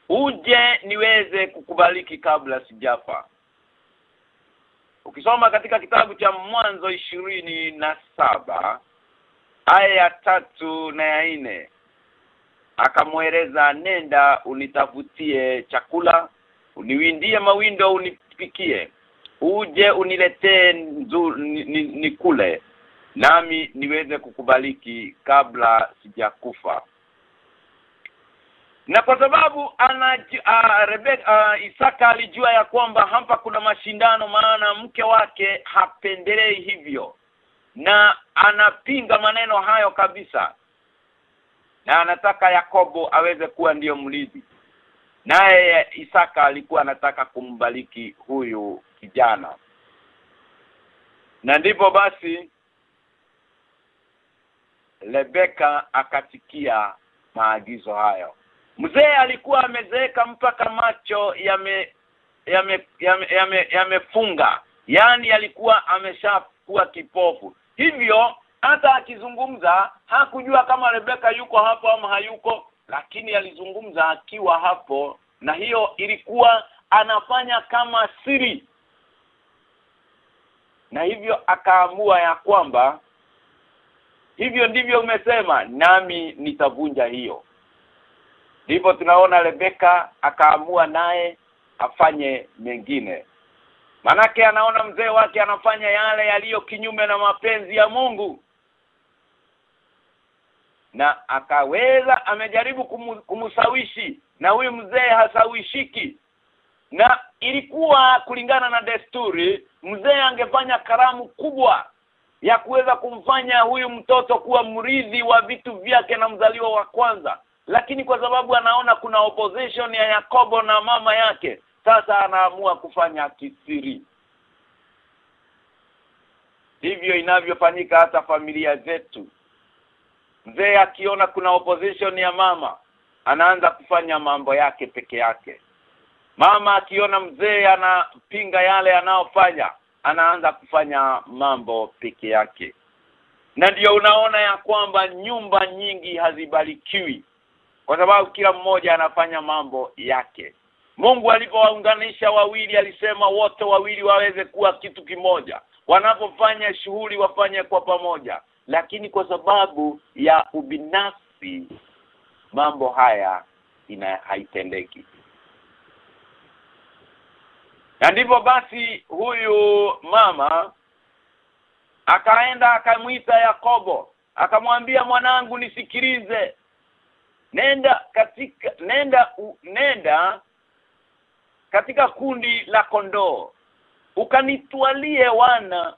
Uje niweze kukubaliki kabla sijafa. Ukisoma katika kitabu cha mwanzo ishirini na saba aya ya tatu na ya nne akamweleza nenda unitafutie chakula uniwindie mawindo unipikie. Uje uniletee nikule ni, ni nami niweze kukubaliki kabla sijakufa. Na kwa sababu ana uh, Rebeka uh, Isaka alijua ya kwamba hapa kuna mashindano maana mke wake hapendelei hivyo. Na anapinga maneno hayo kabisa. Na anataka Yakobo aweze kuwa ndiyo mlizi. Naye Isaka alikuwa anataka kumbaliki huyu kijana. Na ndipo basi Rebeka akatikia maagizo hayo. Mzee alikuwa amezeeka mpaka macho yame yame yamefunga yame, yame yani alikuwa ameshakuwa kipofu. Hivyo hata akizungumza hakujua kama Rebeka yuko hapo ama hayuko lakini alizungumza akiwa hapo na hiyo ilikuwa anafanya kama siri. Na hivyo akaamua ya kwamba hivyo ndivyo umesema nami nitavunja hiyo. Ndipo tunaona Rebeka akaamua naye afanye mengine. Manake anaona mzee wake anafanya yale yaliyo kinyume na mapenzi ya Mungu. Na akaweza amejaribu kumusawishi na huyu mzee hasawishiki na ilikuwa kulingana na desturi mzee angefanya karamu kubwa ya kuweza kumfanya huyu mtoto kuwa mrithi wa vitu vyake na mzaliwa wa kwanza. Lakini kwa sababu anaona kuna opposition ya Yakobo na mama yake sasa anaamua kufanya kisiri. Hivyo inavyofanyika hata familia zetu. Mzee akiona kuna opposition ya mama anaanza kufanya mambo yake peke yake. Mama akiona mzee anapinga yale anayofanya anaanza kufanya mambo peke yake. Na ndiyo unaona ya kwamba nyumba nyingi hazibarikiwi kwa sababu kila mmoja anafanya mambo yake. Mungu alipowaunganisha wawili alisema wote wawili waweze kuwa kitu kimoja. Wanapofanya shughuli wafanye kwa pamoja. Lakini kwa sababu ya ubinafsi mambo haya ina haitendeki na ndivyo basi huyu mama akaenda akamwita Yakobo akamwambia mwanangu nisikilize. Nenda katika nenda u, nenda katika kundi la kondoo ukanitwalie wana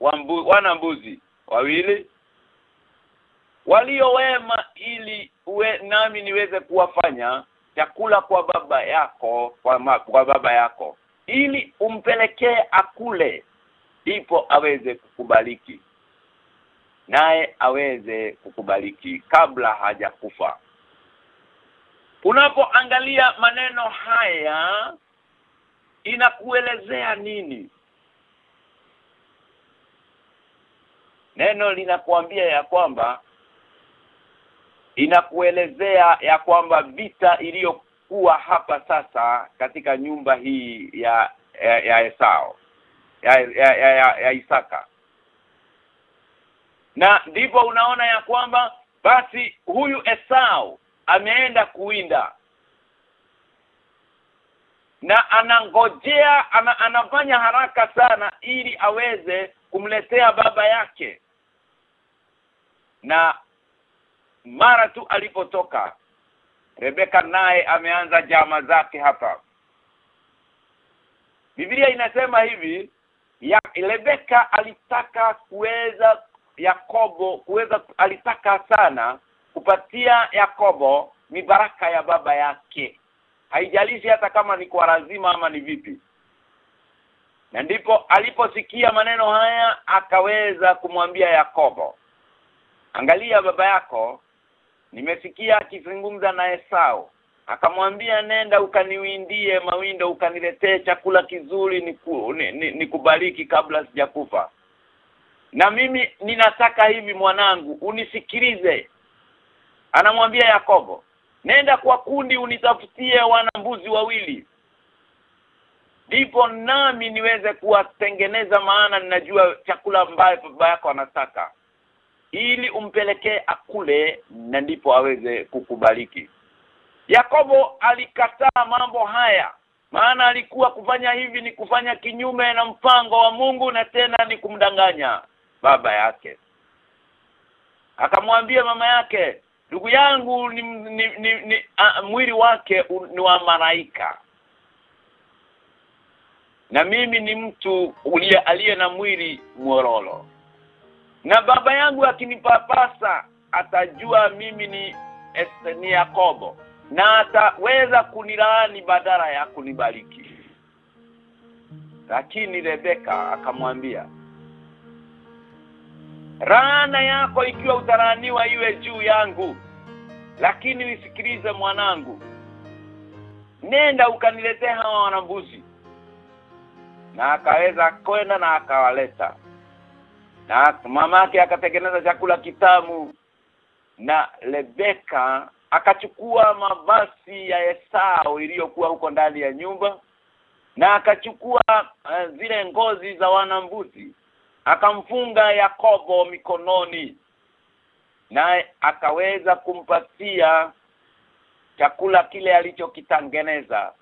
wambu, wana mbuzi wawili walio wema ili uwe nami niweze kuwafanya chakula kwa baba yako kwa, ma, kwa baba yako. Ili umpelekee akule ndipo aweze kukubaliki naye aweze kukubaliki kabla hajakufa. Unapoangalia maneno haya inakuelezea nini? Neno linakuambia ya kwamba inakuelezea ya kwamba vita iliyokuwa hapa sasa katika nyumba hii ya ya, ya Esau ya, ya, ya, ya, ya Isaka. Na ndipo unaona ya kwamba basi huyu Esau ameenda kuinda na anangojea ana, anafanya haraka sana ili aweze kumletea baba yake. Na mara tu alipotoka Rebeka naye ameanza jama zake hapa. Biblia inasema hivi ya Rebeka alitaka kuweza Yakobo kuweza alitaka sana kupatia Yakobo mibaraka ya baba yake. Haijalishi hata kama ni kwa lazima ama ni vipi. Na ndipo aliposikia maneno haya akaweza kumwambia Yakobo angalia baba yako nimesikia akizungumza na Esau akamwambia nenda ukaniwindie mawindo ukaniletee chakula kizuri niku, ni, ni, nikubariki kabla sijakufa. Na mimi ninataka hivi mwanangu unisikilize. Anamwambia Yakobo nenda kwa kundi unitafutie wanambuzi wawili. Ndipo nami niweze kuwatengeneza maana ninajua chakula ambayo baba yako anataka ili umpelekee akule na ndipo aweze kukubaliki Yakobo alikataa mambo haya. Maana alikuwa kufanya hivi ni kufanya kinyume na mpango wa Mungu na tena ni kumdanganya baba yake. Akamwambia mama yake ndugu yangu ni, ni, ni, ni a, mwili wake ni wa malaika. Na mimi ni mtu aliye na mwili mwororo na baba yangu akinipapasa atajua mimi ni ni Yakobo na ataweza kunilaani badala ya kunibariki. Lakini Rebeka akamwambia Laana yako ikiwa utaraniwa iwe juu yangu. Lakini nisikilize mwanangu. Nenda ukaniletea hawa wanambuzi. Na akaweza kwenda na akawaleta na mama yake akatengeneza chakula kitamu. Na Rebeka akachukua mavazi ya Esau iliyokuwa huko ndani ya nyumba na akachukua uh, zile ngozi za wanambuzi akamfunga Yakobo mikononi. Naye akaweza kumpatia chakula kile alichokitengeneza.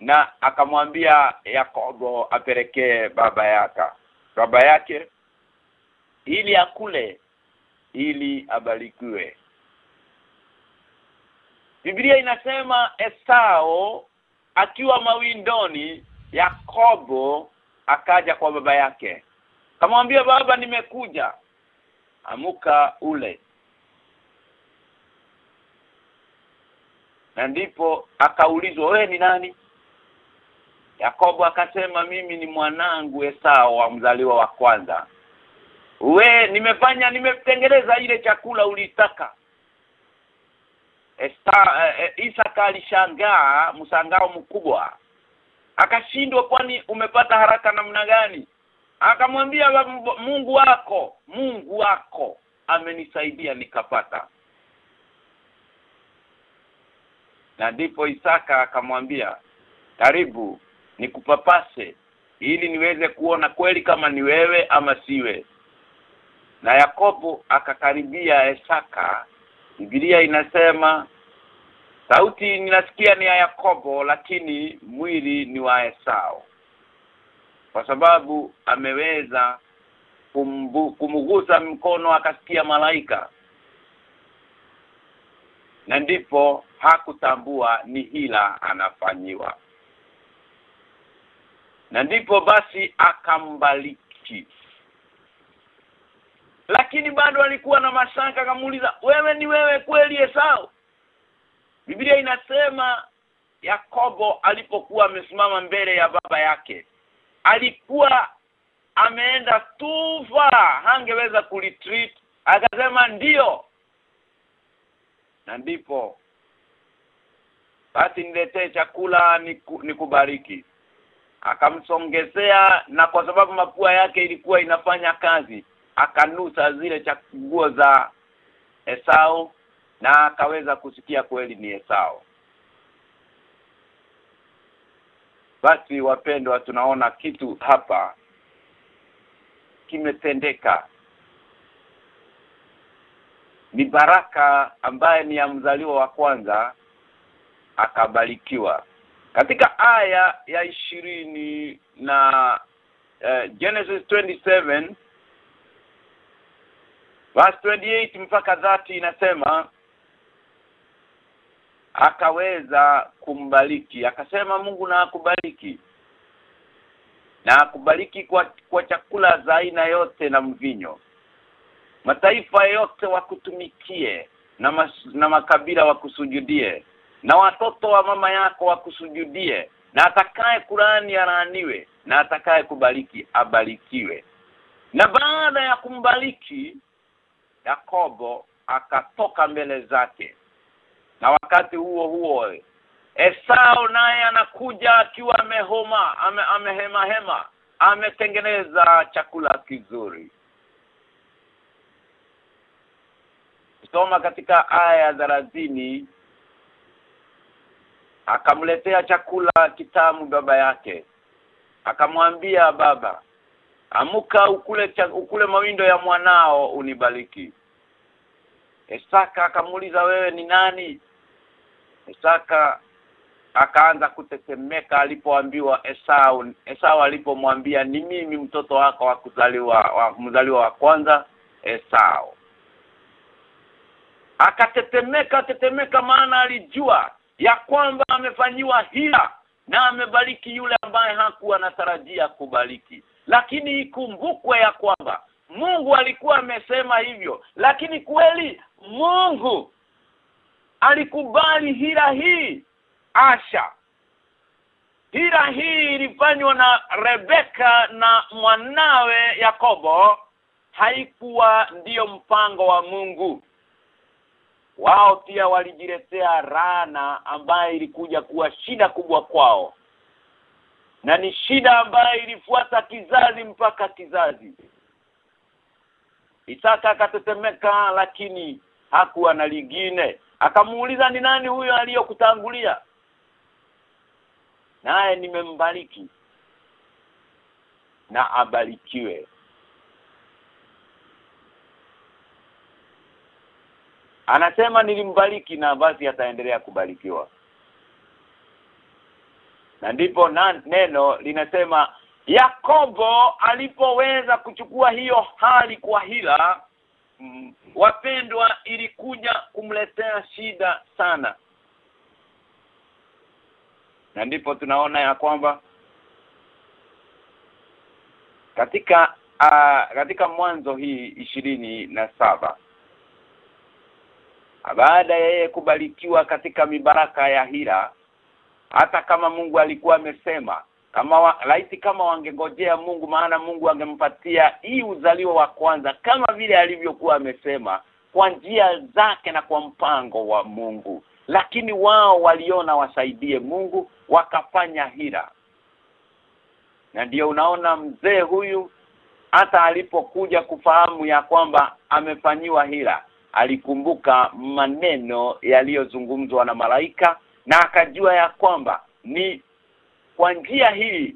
Na akamwambia Yakobo apelekee baba yake baba yake ili akule ili abarikiwe. Biblia inasema Esau akiwa mawindoni Yakobo akaja kwa baba yake. Kamwambia baba nimekuja. Amuka ule. Na ndipo akaulizwa wewe ni nani Yakobo akasema mimi ni mwanangu Esau wa mzaliwa wa kwanza. We nimefanya nimetengeneza ile chakula ulitaka. Esta, e, Isaka alishangaa msangao mkubwa. Akashindwa kwani umepata haraka namna gani? Akamwambia Mungu wako Mungu wako amenisaidia nikapata. Na ndipo Isaka akamwambia karibu nikupapase ili niweze kuona kweli kama ni wewe ama siwe na Yakobo akakaribia Esaka. Biblia inasema sauti ninasikia ni ya Yakobo lakini mwili ni wa Esau. Kwa sababu ameweza kumbu, kumgusa mkono akasikia malaika. Na ndipo hakutambua ni hila anafanyiwa na ndipo basi akambaliki lakini bado alikuwa na mashaka akamuuliza wewe ni wewe kweli Esau? Biblia inasema Yakobo alipokuwa amesimama mbele ya baba yake alikuwa ameenda tufa hangeweza kulitreat. Akasema ndio. Na ndipo basi niletee chakula niku, nikubariki akamsongezea na kwa sababu mapua yake ilikuwa inafanya kazi akanusa zile chaguo za Esau na akaweza kusikia kweli ni Esau. Basi wapendwa tunaona kitu hapa kimetendeka. Ni baraka ambaye ni ya mzaliwa wa kwanza akabarikiwa katika aya ya ishirini na uh, Genesis 27 verse 28 mpaka 30 inasema akaweza kumbariki. Akasema Mungu na akubariki. Na akubariki kwa kwa chakula za aina yote na mvinyo. Mataifa yote wakutumikie na mas, na makabila wakusujudie na watoto wa mama yako wakusujudie na atakaye kurani alaaniwe na atakaye kubariki abarikiwe. Na baada ya kumbariki Yakobo akatoka mbele zake. Na wakati huo huo Esau naye anakuja akiwa amehoma ame, amehema hema ametengeneza chakula kizuri. Soma katika aya ya thelathini akamletea chakula kitamu baba yake. Akamwambia baba amuka ukule ukule mawindo ya mwanao unibariki. Isaka akamuuliza wewe ni nani? Isaka akaanza kutetemeka alipoambiwa Esau Esau alipomwambia ni mimi mtoto wako wa kuzaliwa wa mzaliwa wa kwanza Esau. Akatetemeka tetemeka maana alijua ya kwamba amefanyiwa hila na amebariki yule ambaye hakuwa anatarajia kubariki. Lakini ikumbukwe ya kwamba Mungu alikuwa amesema hivyo. Lakini kweli Mungu alikubali hila hii Asha. Hila hii ilifanywa na Rebeka na mwanawe Yakobo. Haikuwa ndiyo mpango wa Mungu wao pia walijiletea rana ambayo ilikuja kuwa shida kubwa kwao. Na ni shida ambayo ilifuata kizazi mpaka kizazi. Isaka akatetemeka lakini hakuwa na lingine. Akamuuliza ni nani huyo aliyokutangulia? Naye nimembariki. Na abarikiwe anasema nilimbariki na basi ataendelea kubarikiwa. Na ndipo na, neno linasema Yakobo alipoweza kuchukua hiyo hali kwa hila mm, wapendwa ilikuja kumletea shida sana. Na ndipo tunaona ya kwamba katika uh, katika mwanzo hii ishirini na saba baada ya yeye kubarikiwa katika mibaraka ya hila hata kama Mungu alikuwa amesema kama wa, laiti kama wangengojea Mungu maana Mungu angempatia hii uzalio wa kwanza kama vile alivyokuwa amesema kwa njia zake na kwa mpango wa Mungu. Lakini wao waliona wasaidie Mungu wakafanya hila. Na ndiyo unaona mzee huyu hata alipokuja kufahamu ya kwamba amefanyiwa hila alikumbuka maneno yaliyozungumzwa na malaika na akajua ya kwamba ni kwa njia hii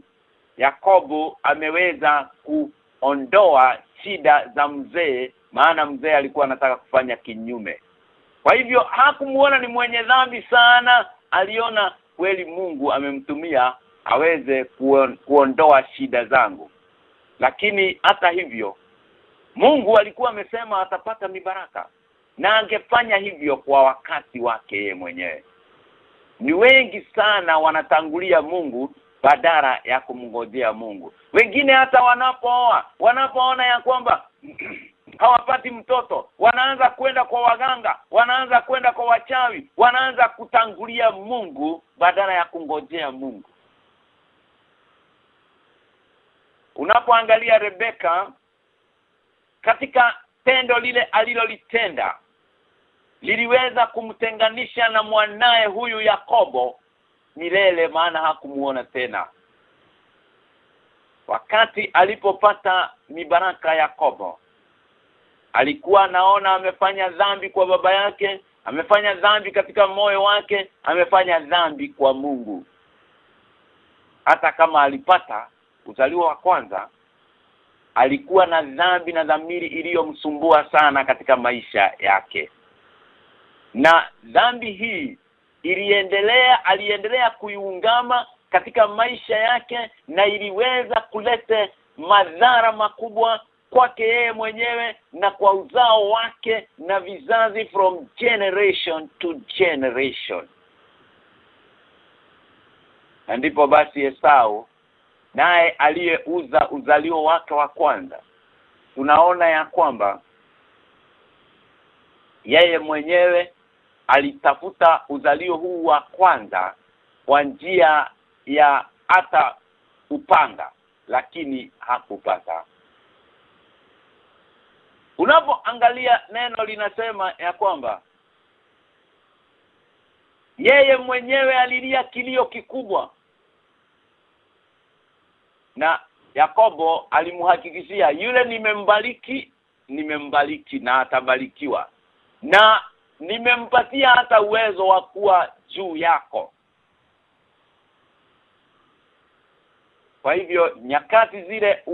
Yakobo ameweza kuondoa shida za mzee maana mzee alikuwa anataka kufanya kinyume. Kwa hivyo hakumuona ni mwenye dhambi sana aliona kweli Mungu amemtumia aweze kuon, kuondoa shida zangu. Lakini hata hivyo Mungu alikuwa amesema atapata mibaraka na angefanya hivyo kwa wakati wake mwenyewe. Ni wengi sana wanatangulia Mungu badala ya kumngojea Mungu. Wengine hata wanapooa wanapoona ya kwamba [clears throat] hawapati mtoto wanaanza kwenda kwa waganga wanaanza kwenda kwa wachawi wanaanza kutangulia Mungu badala ya kungojea Mungu. Unapoangalia Rebeka katika tendo lile alilolitenda liliweza kumtenganisha na mwanaye huyu Yakobo milele maana hakumuona tena. Wakati alipopata mibaraka Yakobo alikuwa anaona amefanya dhambi kwa baba yake amefanya dhambi katika moyo wake amefanya dhambi kwa Mungu. Hata kama alipata uzaliwa wa kwanza alikuwa na dhambi na dhamiri iliyomsumbua sana katika maisha yake na dhambi hii iliendelea aliendelea kuiungama katika maisha yake na iliweza kulete madhara makubwa kwake yeye mwenyewe na kwa uzao wake na vizazi from generation to generation. Ndipo basi Esau naye aliyeuza uzalio wake wa kwanza tunaona ya kwamba yeye mwenyewe alitafuta uzalio huu wa kwanza kwa njia ya hata upanga lakini hakupata. Unapoangalia neno linasema ya kwamba yeye mwenyewe alilia kilio kikubwa na Yakobo alimhakikishia yule nimembariki nimembariki na atabarikiwa. Na nimempatia hata uwezo wa kuwa juu yako. Kwa hivyo nyakati zile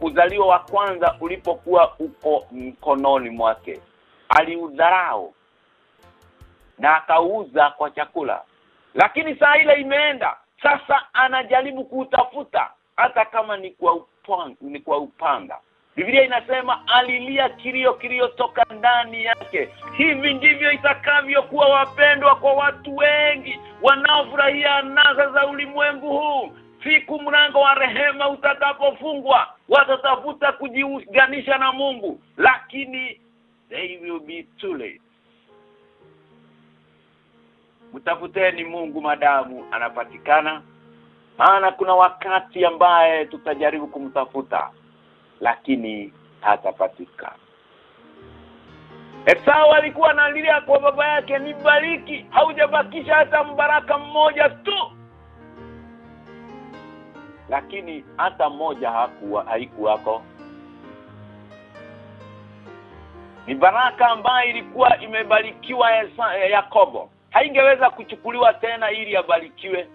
uzalio wa kwanza ulipokuwa uko mkononi mwake aliudharau na akauza kwa chakula. Lakini saa ile imeenda sasa anajaribu kuutafuta hata kama ni kwa upanga, ni kwa upanga Biblia inasema alilia kilio kilio toka ndani yake. Hivi ndivyo itakavyokuwa wapendwa kwa watu wengi wanaofurahia anasa za ulimwengu huu. Siku mlango wa rehema utakapofungwa, watatafuta kujiunganisha na Mungu, lakini they will be too late. Mtafuteni Mungu madamu anapatikana. Maana kuna wakati ambaye tutajaribu kumtafuta lakini hatapatikana. Esau alikuwa analilia kwa baba yake nibariki. Haujabakisha hata mbaraka mmoja tu. Lakini hata mmoja hakuwa haikuwako. Ni baraka ambayo ilikuwa imebarikiwa Yakobo. Haingeweza kuchukuliwa tena ili abarikiwe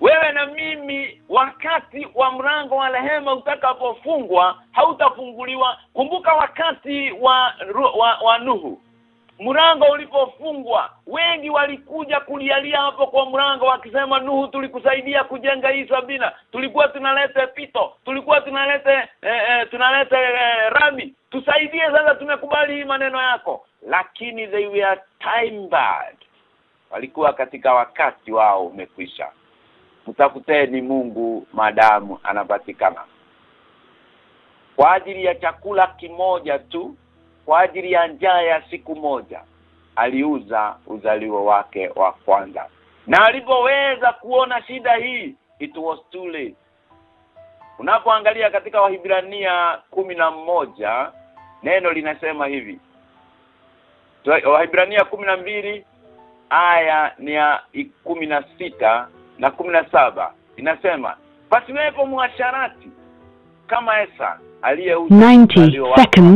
wewe na mimi wakati wa mrango wa rehema utakapofungwa hautafunguliwa. Kumbuka wakati wa wa, wa Nuhu. Mrango ulipofungwa wengi walikuja kulialia hapo kwa mrango wakisema Nuhu tulikusaidia kujenga hii Sabina. Tulikuwa tunaleta pito tulikuwa tunaleta eh, eh, tunaleta eh, rami. Tusaidie sasa tumekubali hii maneno yako. Lakini they were time bad walikuwa katika wakati wao umekwisha mtafuteni Mungu madamu anapatikana. Kwa ajili ya chakula kimoja tu kwa ajili ya njaa ya siku moja aliuza uzalio wake wa kwanza. Na alipoweza kuona shida hii it was too late. Unapoangalia katika wahibrania kumi na mmoja neno linasema hivi. Wahibrania kumi na mbili aya ni ya kumi na sita na kumi na saba inasema pasiwepo mwasharati kama Esa aliyeuza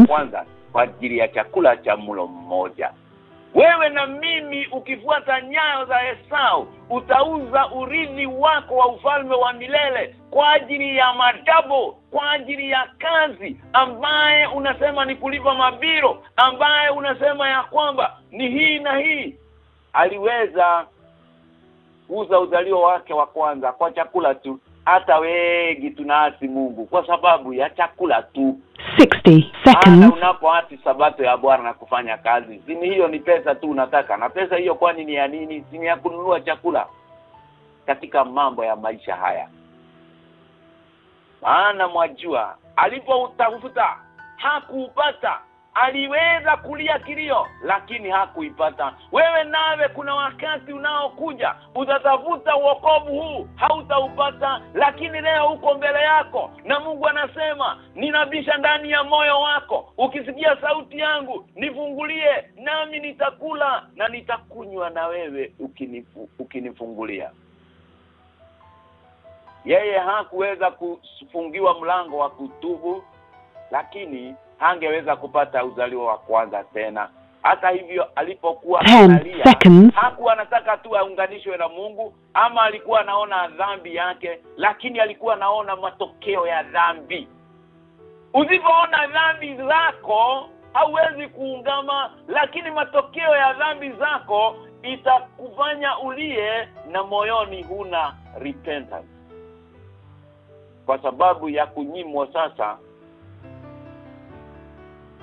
kwanza kwa ajili ya chakula cha mlo mmoja. Wewe na mimi ukifuata nyayo za Esau utauza urithi wako wa ufalme wa milele kwa ajili ya madabo kwa ajili ya kazi ambaye unasema ni kulipa mabiro ambaye unasema ya kwamba ni hii na hii. Aliweza kuuza uzalio wake wa kwanza kwa chakula tu. Hata wengi tunaasi Mungu kwa sababu ya chakula tu. 60 hata seconds. unapoati sabato ya Bwana na kufanya kazi zini hiyo ni pesa tu unataka. Na pesa hiyo kwani ni ya nini? Si ya kununua chakula? Katika mambo ya maisha haya. Maana mwajua alipoutafuta hakuupata aliweza kulia kilio lakini hakuipata. Wewe nawe kuna wakati unaokuja utatafuta uokovu huu hautaupata. Lakini leo uko mbele yako na Mungu anasema ninabisha ndani ya moyo wako. Ukisikia sauti yangu nifungulie nami nitakula na nitakunywa na wewe ukinifu, ukinifungulia. Yeye hakuweza kufungiwa mlango wa kutubu lakini hangeweza kupata uzalio wa kwanza tena. Hata hivyo alipokuwa analia hakuwa anataka tu aunganishwe na Mungu ama alikuwa anaona dhambi yake lakini alikuwa anaona matokeo ya dhambi. Usipoona dhambi zako hauwezi kuungama lakini matokeo ya dhambi zako itakufanya ulie na moyoni huna repentance. Kwa sababu ya kunyimwa sasa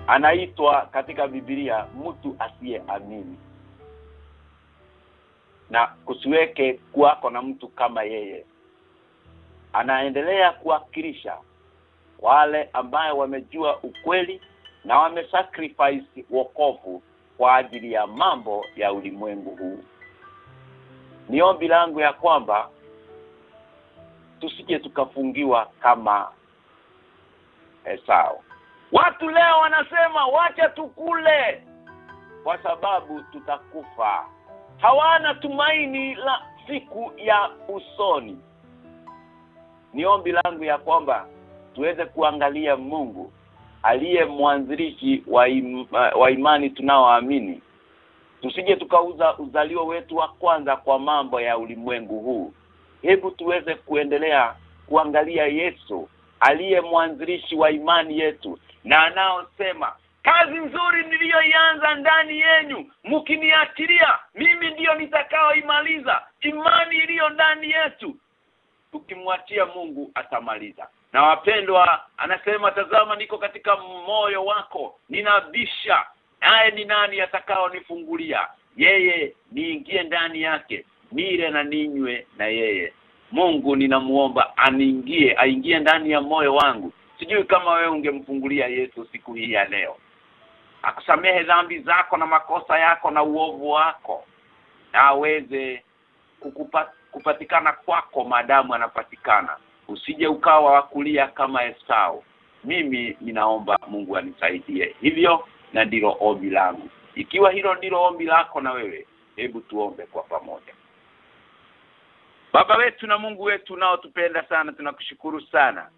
anaitwa katika Biblia mtu asiyeamini. Na kusiweke kuwako na mtu kama yeye. Anaendelea kuwakilisha wale ambaye wamejua ukweli na wamesacrifice wokovu kwa ajili ya mambo ya ulimwengu huu. Ni ombi langu ya kwamba tusije tukafungiwa kama Esau watu leo wanasema wacha tukule. Kwa sababu tutakufa. Hawana tumaini la siku ya usoni. Ni ombi langu ya kwamba tuweze kuangalia Mungu aliye mwanzilishi wa, im, wa imani tunaoamini. Tusije tukauza uzalio wetu wa kwanza kwa mambo ya ulimwengu huu. Hebu tuweze kuendelea kuangalia Yesu aliye mwanzilishi wa imani yetu na anaosema kazi nzuri niliyoianza ndani yenu mkiniachilia mimi ndiyo nitakaoimaliza. Imani iliyo ndani yetu. Tukimwachia Mungu atamaliza. Na wapendwa anasema tazama niko katika moyo wako ninabisha naye ni nani atakaonifungulia? Yeye niingie ndani yake nile na ninywe na yeye. Mungu ninamuomba aniingie aingie ndani ya moyo wangu sijui kama wewe ungemfungulia Yesu siku hii ya leo. Akusamehe dhambi zako na makosa yako na uovu wako na aweze kukupa, kupatikana kwako maadamu anapatikana. Usije ukawa wakulia kama Esau. Mimi ninaomba Mungu anisaidie. Hivyo na ndilo ombi langu. Ikiwa hilo ndilo ombi lako na wewe hebu tuombe kwa pamoja. Baba wetu na Mungu wetu nao tupenda sana tunakushukuru sana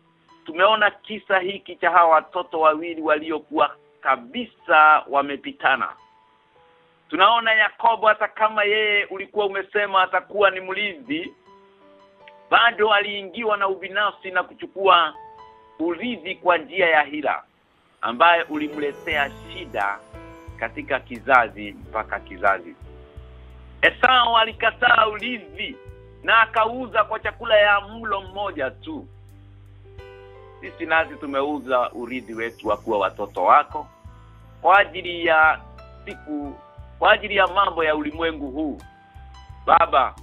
tumeona kisa hiki cha hawa watoto wawili waliokuwa kabisa wamepitana. Tunaona Yakobo hata kama yeye ulikuwa umesema atakuwa ni mlinzi bado aliingiwa na ubinafsi na kuchukua urithi kwa njia ya hila ambaye ulimletea shida katika kizazi mpaka kizazi. Esau alikataa ulizi na akauza kwa chakula ya mlo mmoja tu sisi nasi tumeuza urithi wetu wa kuwa watoto wako kwa ajili ya siku kwa ajili ya mambo ya ulimwengu huu. Baba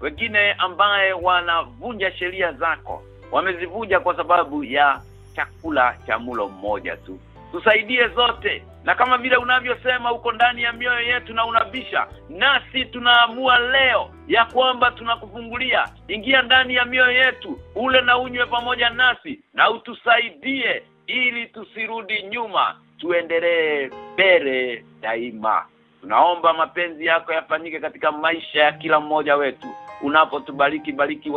wengine ambaye wanavunja sheria zako wamezivunja kwa sababu ya chakula cha mulo mmoja tu. Tusaidie zote na kama vile unavyosema uko ndani ya mioyo yetu na unabisha nasi tunaamua leo ya kwamba tunakufungulia. Ingia ndani ya mioyo yetu ule na unywe pamoja nasi na utusaidie ili tusirudi nyuma tuendelee mbele daima. Tunaomba mapenzi yako yafanyike katika maisha ya kila mmoja wetu. Unapotubariki bariki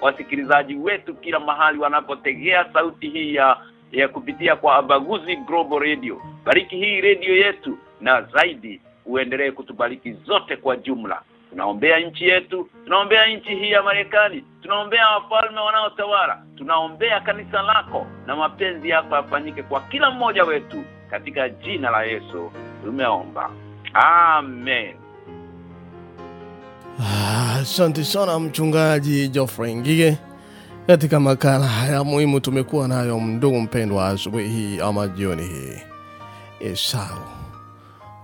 wasikilizaji wetu kila mahali wanapotegea sauti hii ya ya kupitia kwa Abaguzi Global Radio. Bariki hii radio yetu na zaidi uendelee kutubariki zote kwa jumla. Tunaombea nchi yetu tunaombea nchi hii ya Marekani tunaombea wafalme wanaotawala tunaombea kanisa lako na mapenzi yako yafanyike kwa kila mmoja wetu katika jina la Yesu tumeomba. Amen. Ah, Asante sana mchungaji Geoffrey Ngige katika makala haya muhimu tumekuwa nayo ndugu mpendwa asubuhi hii ama jioni hii Esau.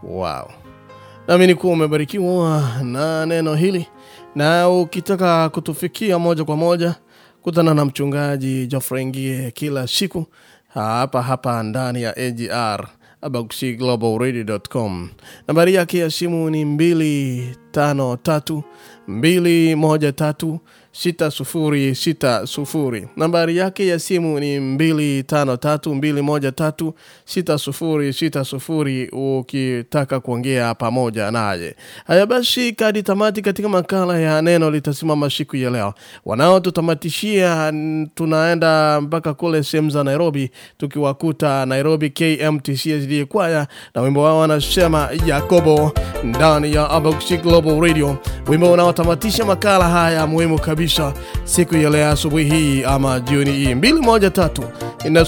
Wow. naamini kuwa umebarikiwa na neno hili na ukitaka kutufikia moja kwa moja kutana na mchungaji Geoffrey Ngie kila siku hapa hapa ndani ya AGR abagshiglobalradio.com. Nambari yake ya simu ni 253 213 6060. Nambari yake ya simu ni 253213 6060 ukitaka kuongea pamoja naye. Haya basi, kadi tamati katika makala ya neno litasimama siku ya leo. Wanaotutamatishia tunaenda mpaka kule sehemu za Nairobi, tukiwakuta Nairobi KMTCSD kwaya na wimbo wao wanasema Yakobo ndani ya Abakushi Global Radio, wimbo unaotamatisha makala haya muhimu kabisa siku ya leo asubuhi hii ama jioni hii. 213 ina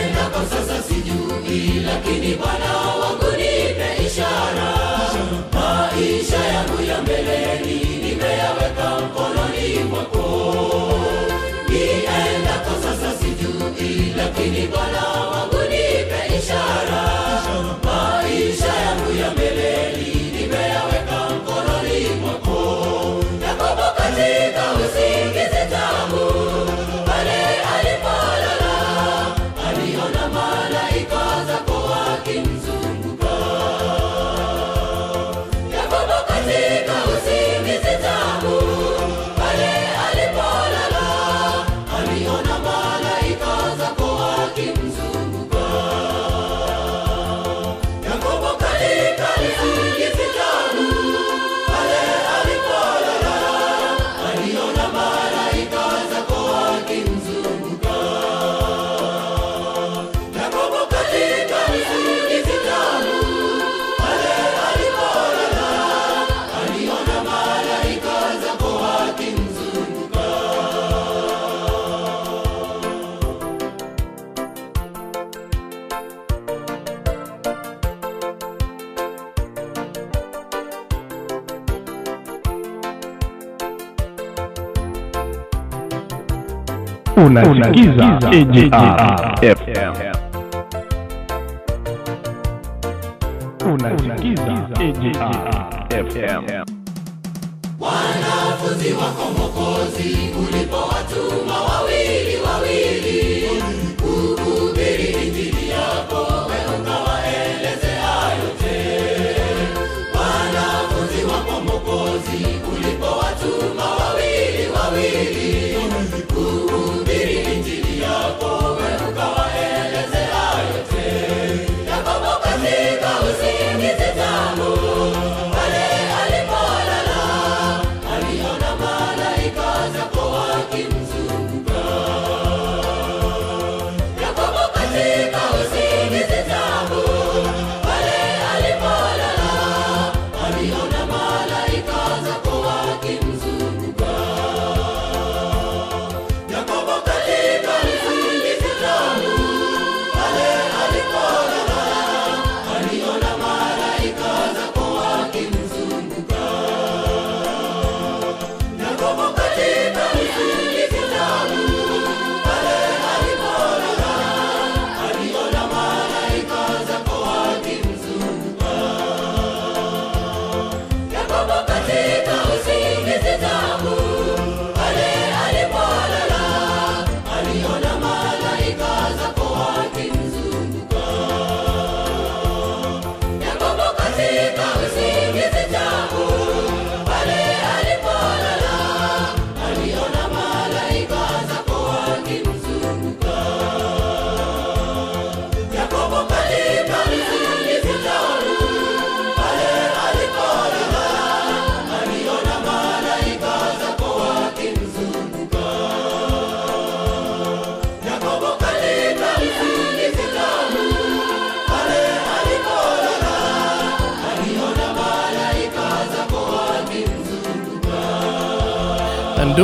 enda kwa sasa sijui lakini tano AGR FM unasikiza. AJR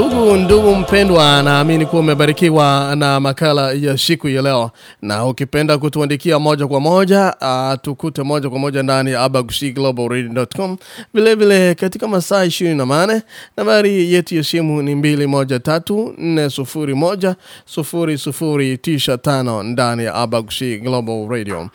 Ndugu ndugu mpendwa, naamini kuwa umebarikiwa na makala ya siku ya leo, na ukipenda kutuandikia moja kwa moja uh, tukute moja kwa moja ndani ya abagusglobalradio.com. Vile vile katika masaa ishirini na mane nambari yetu ya simu ni mbili moja tatu nne sufuri moja sufuri sufuri tisha tano ndani ya Abagushi Global Radio.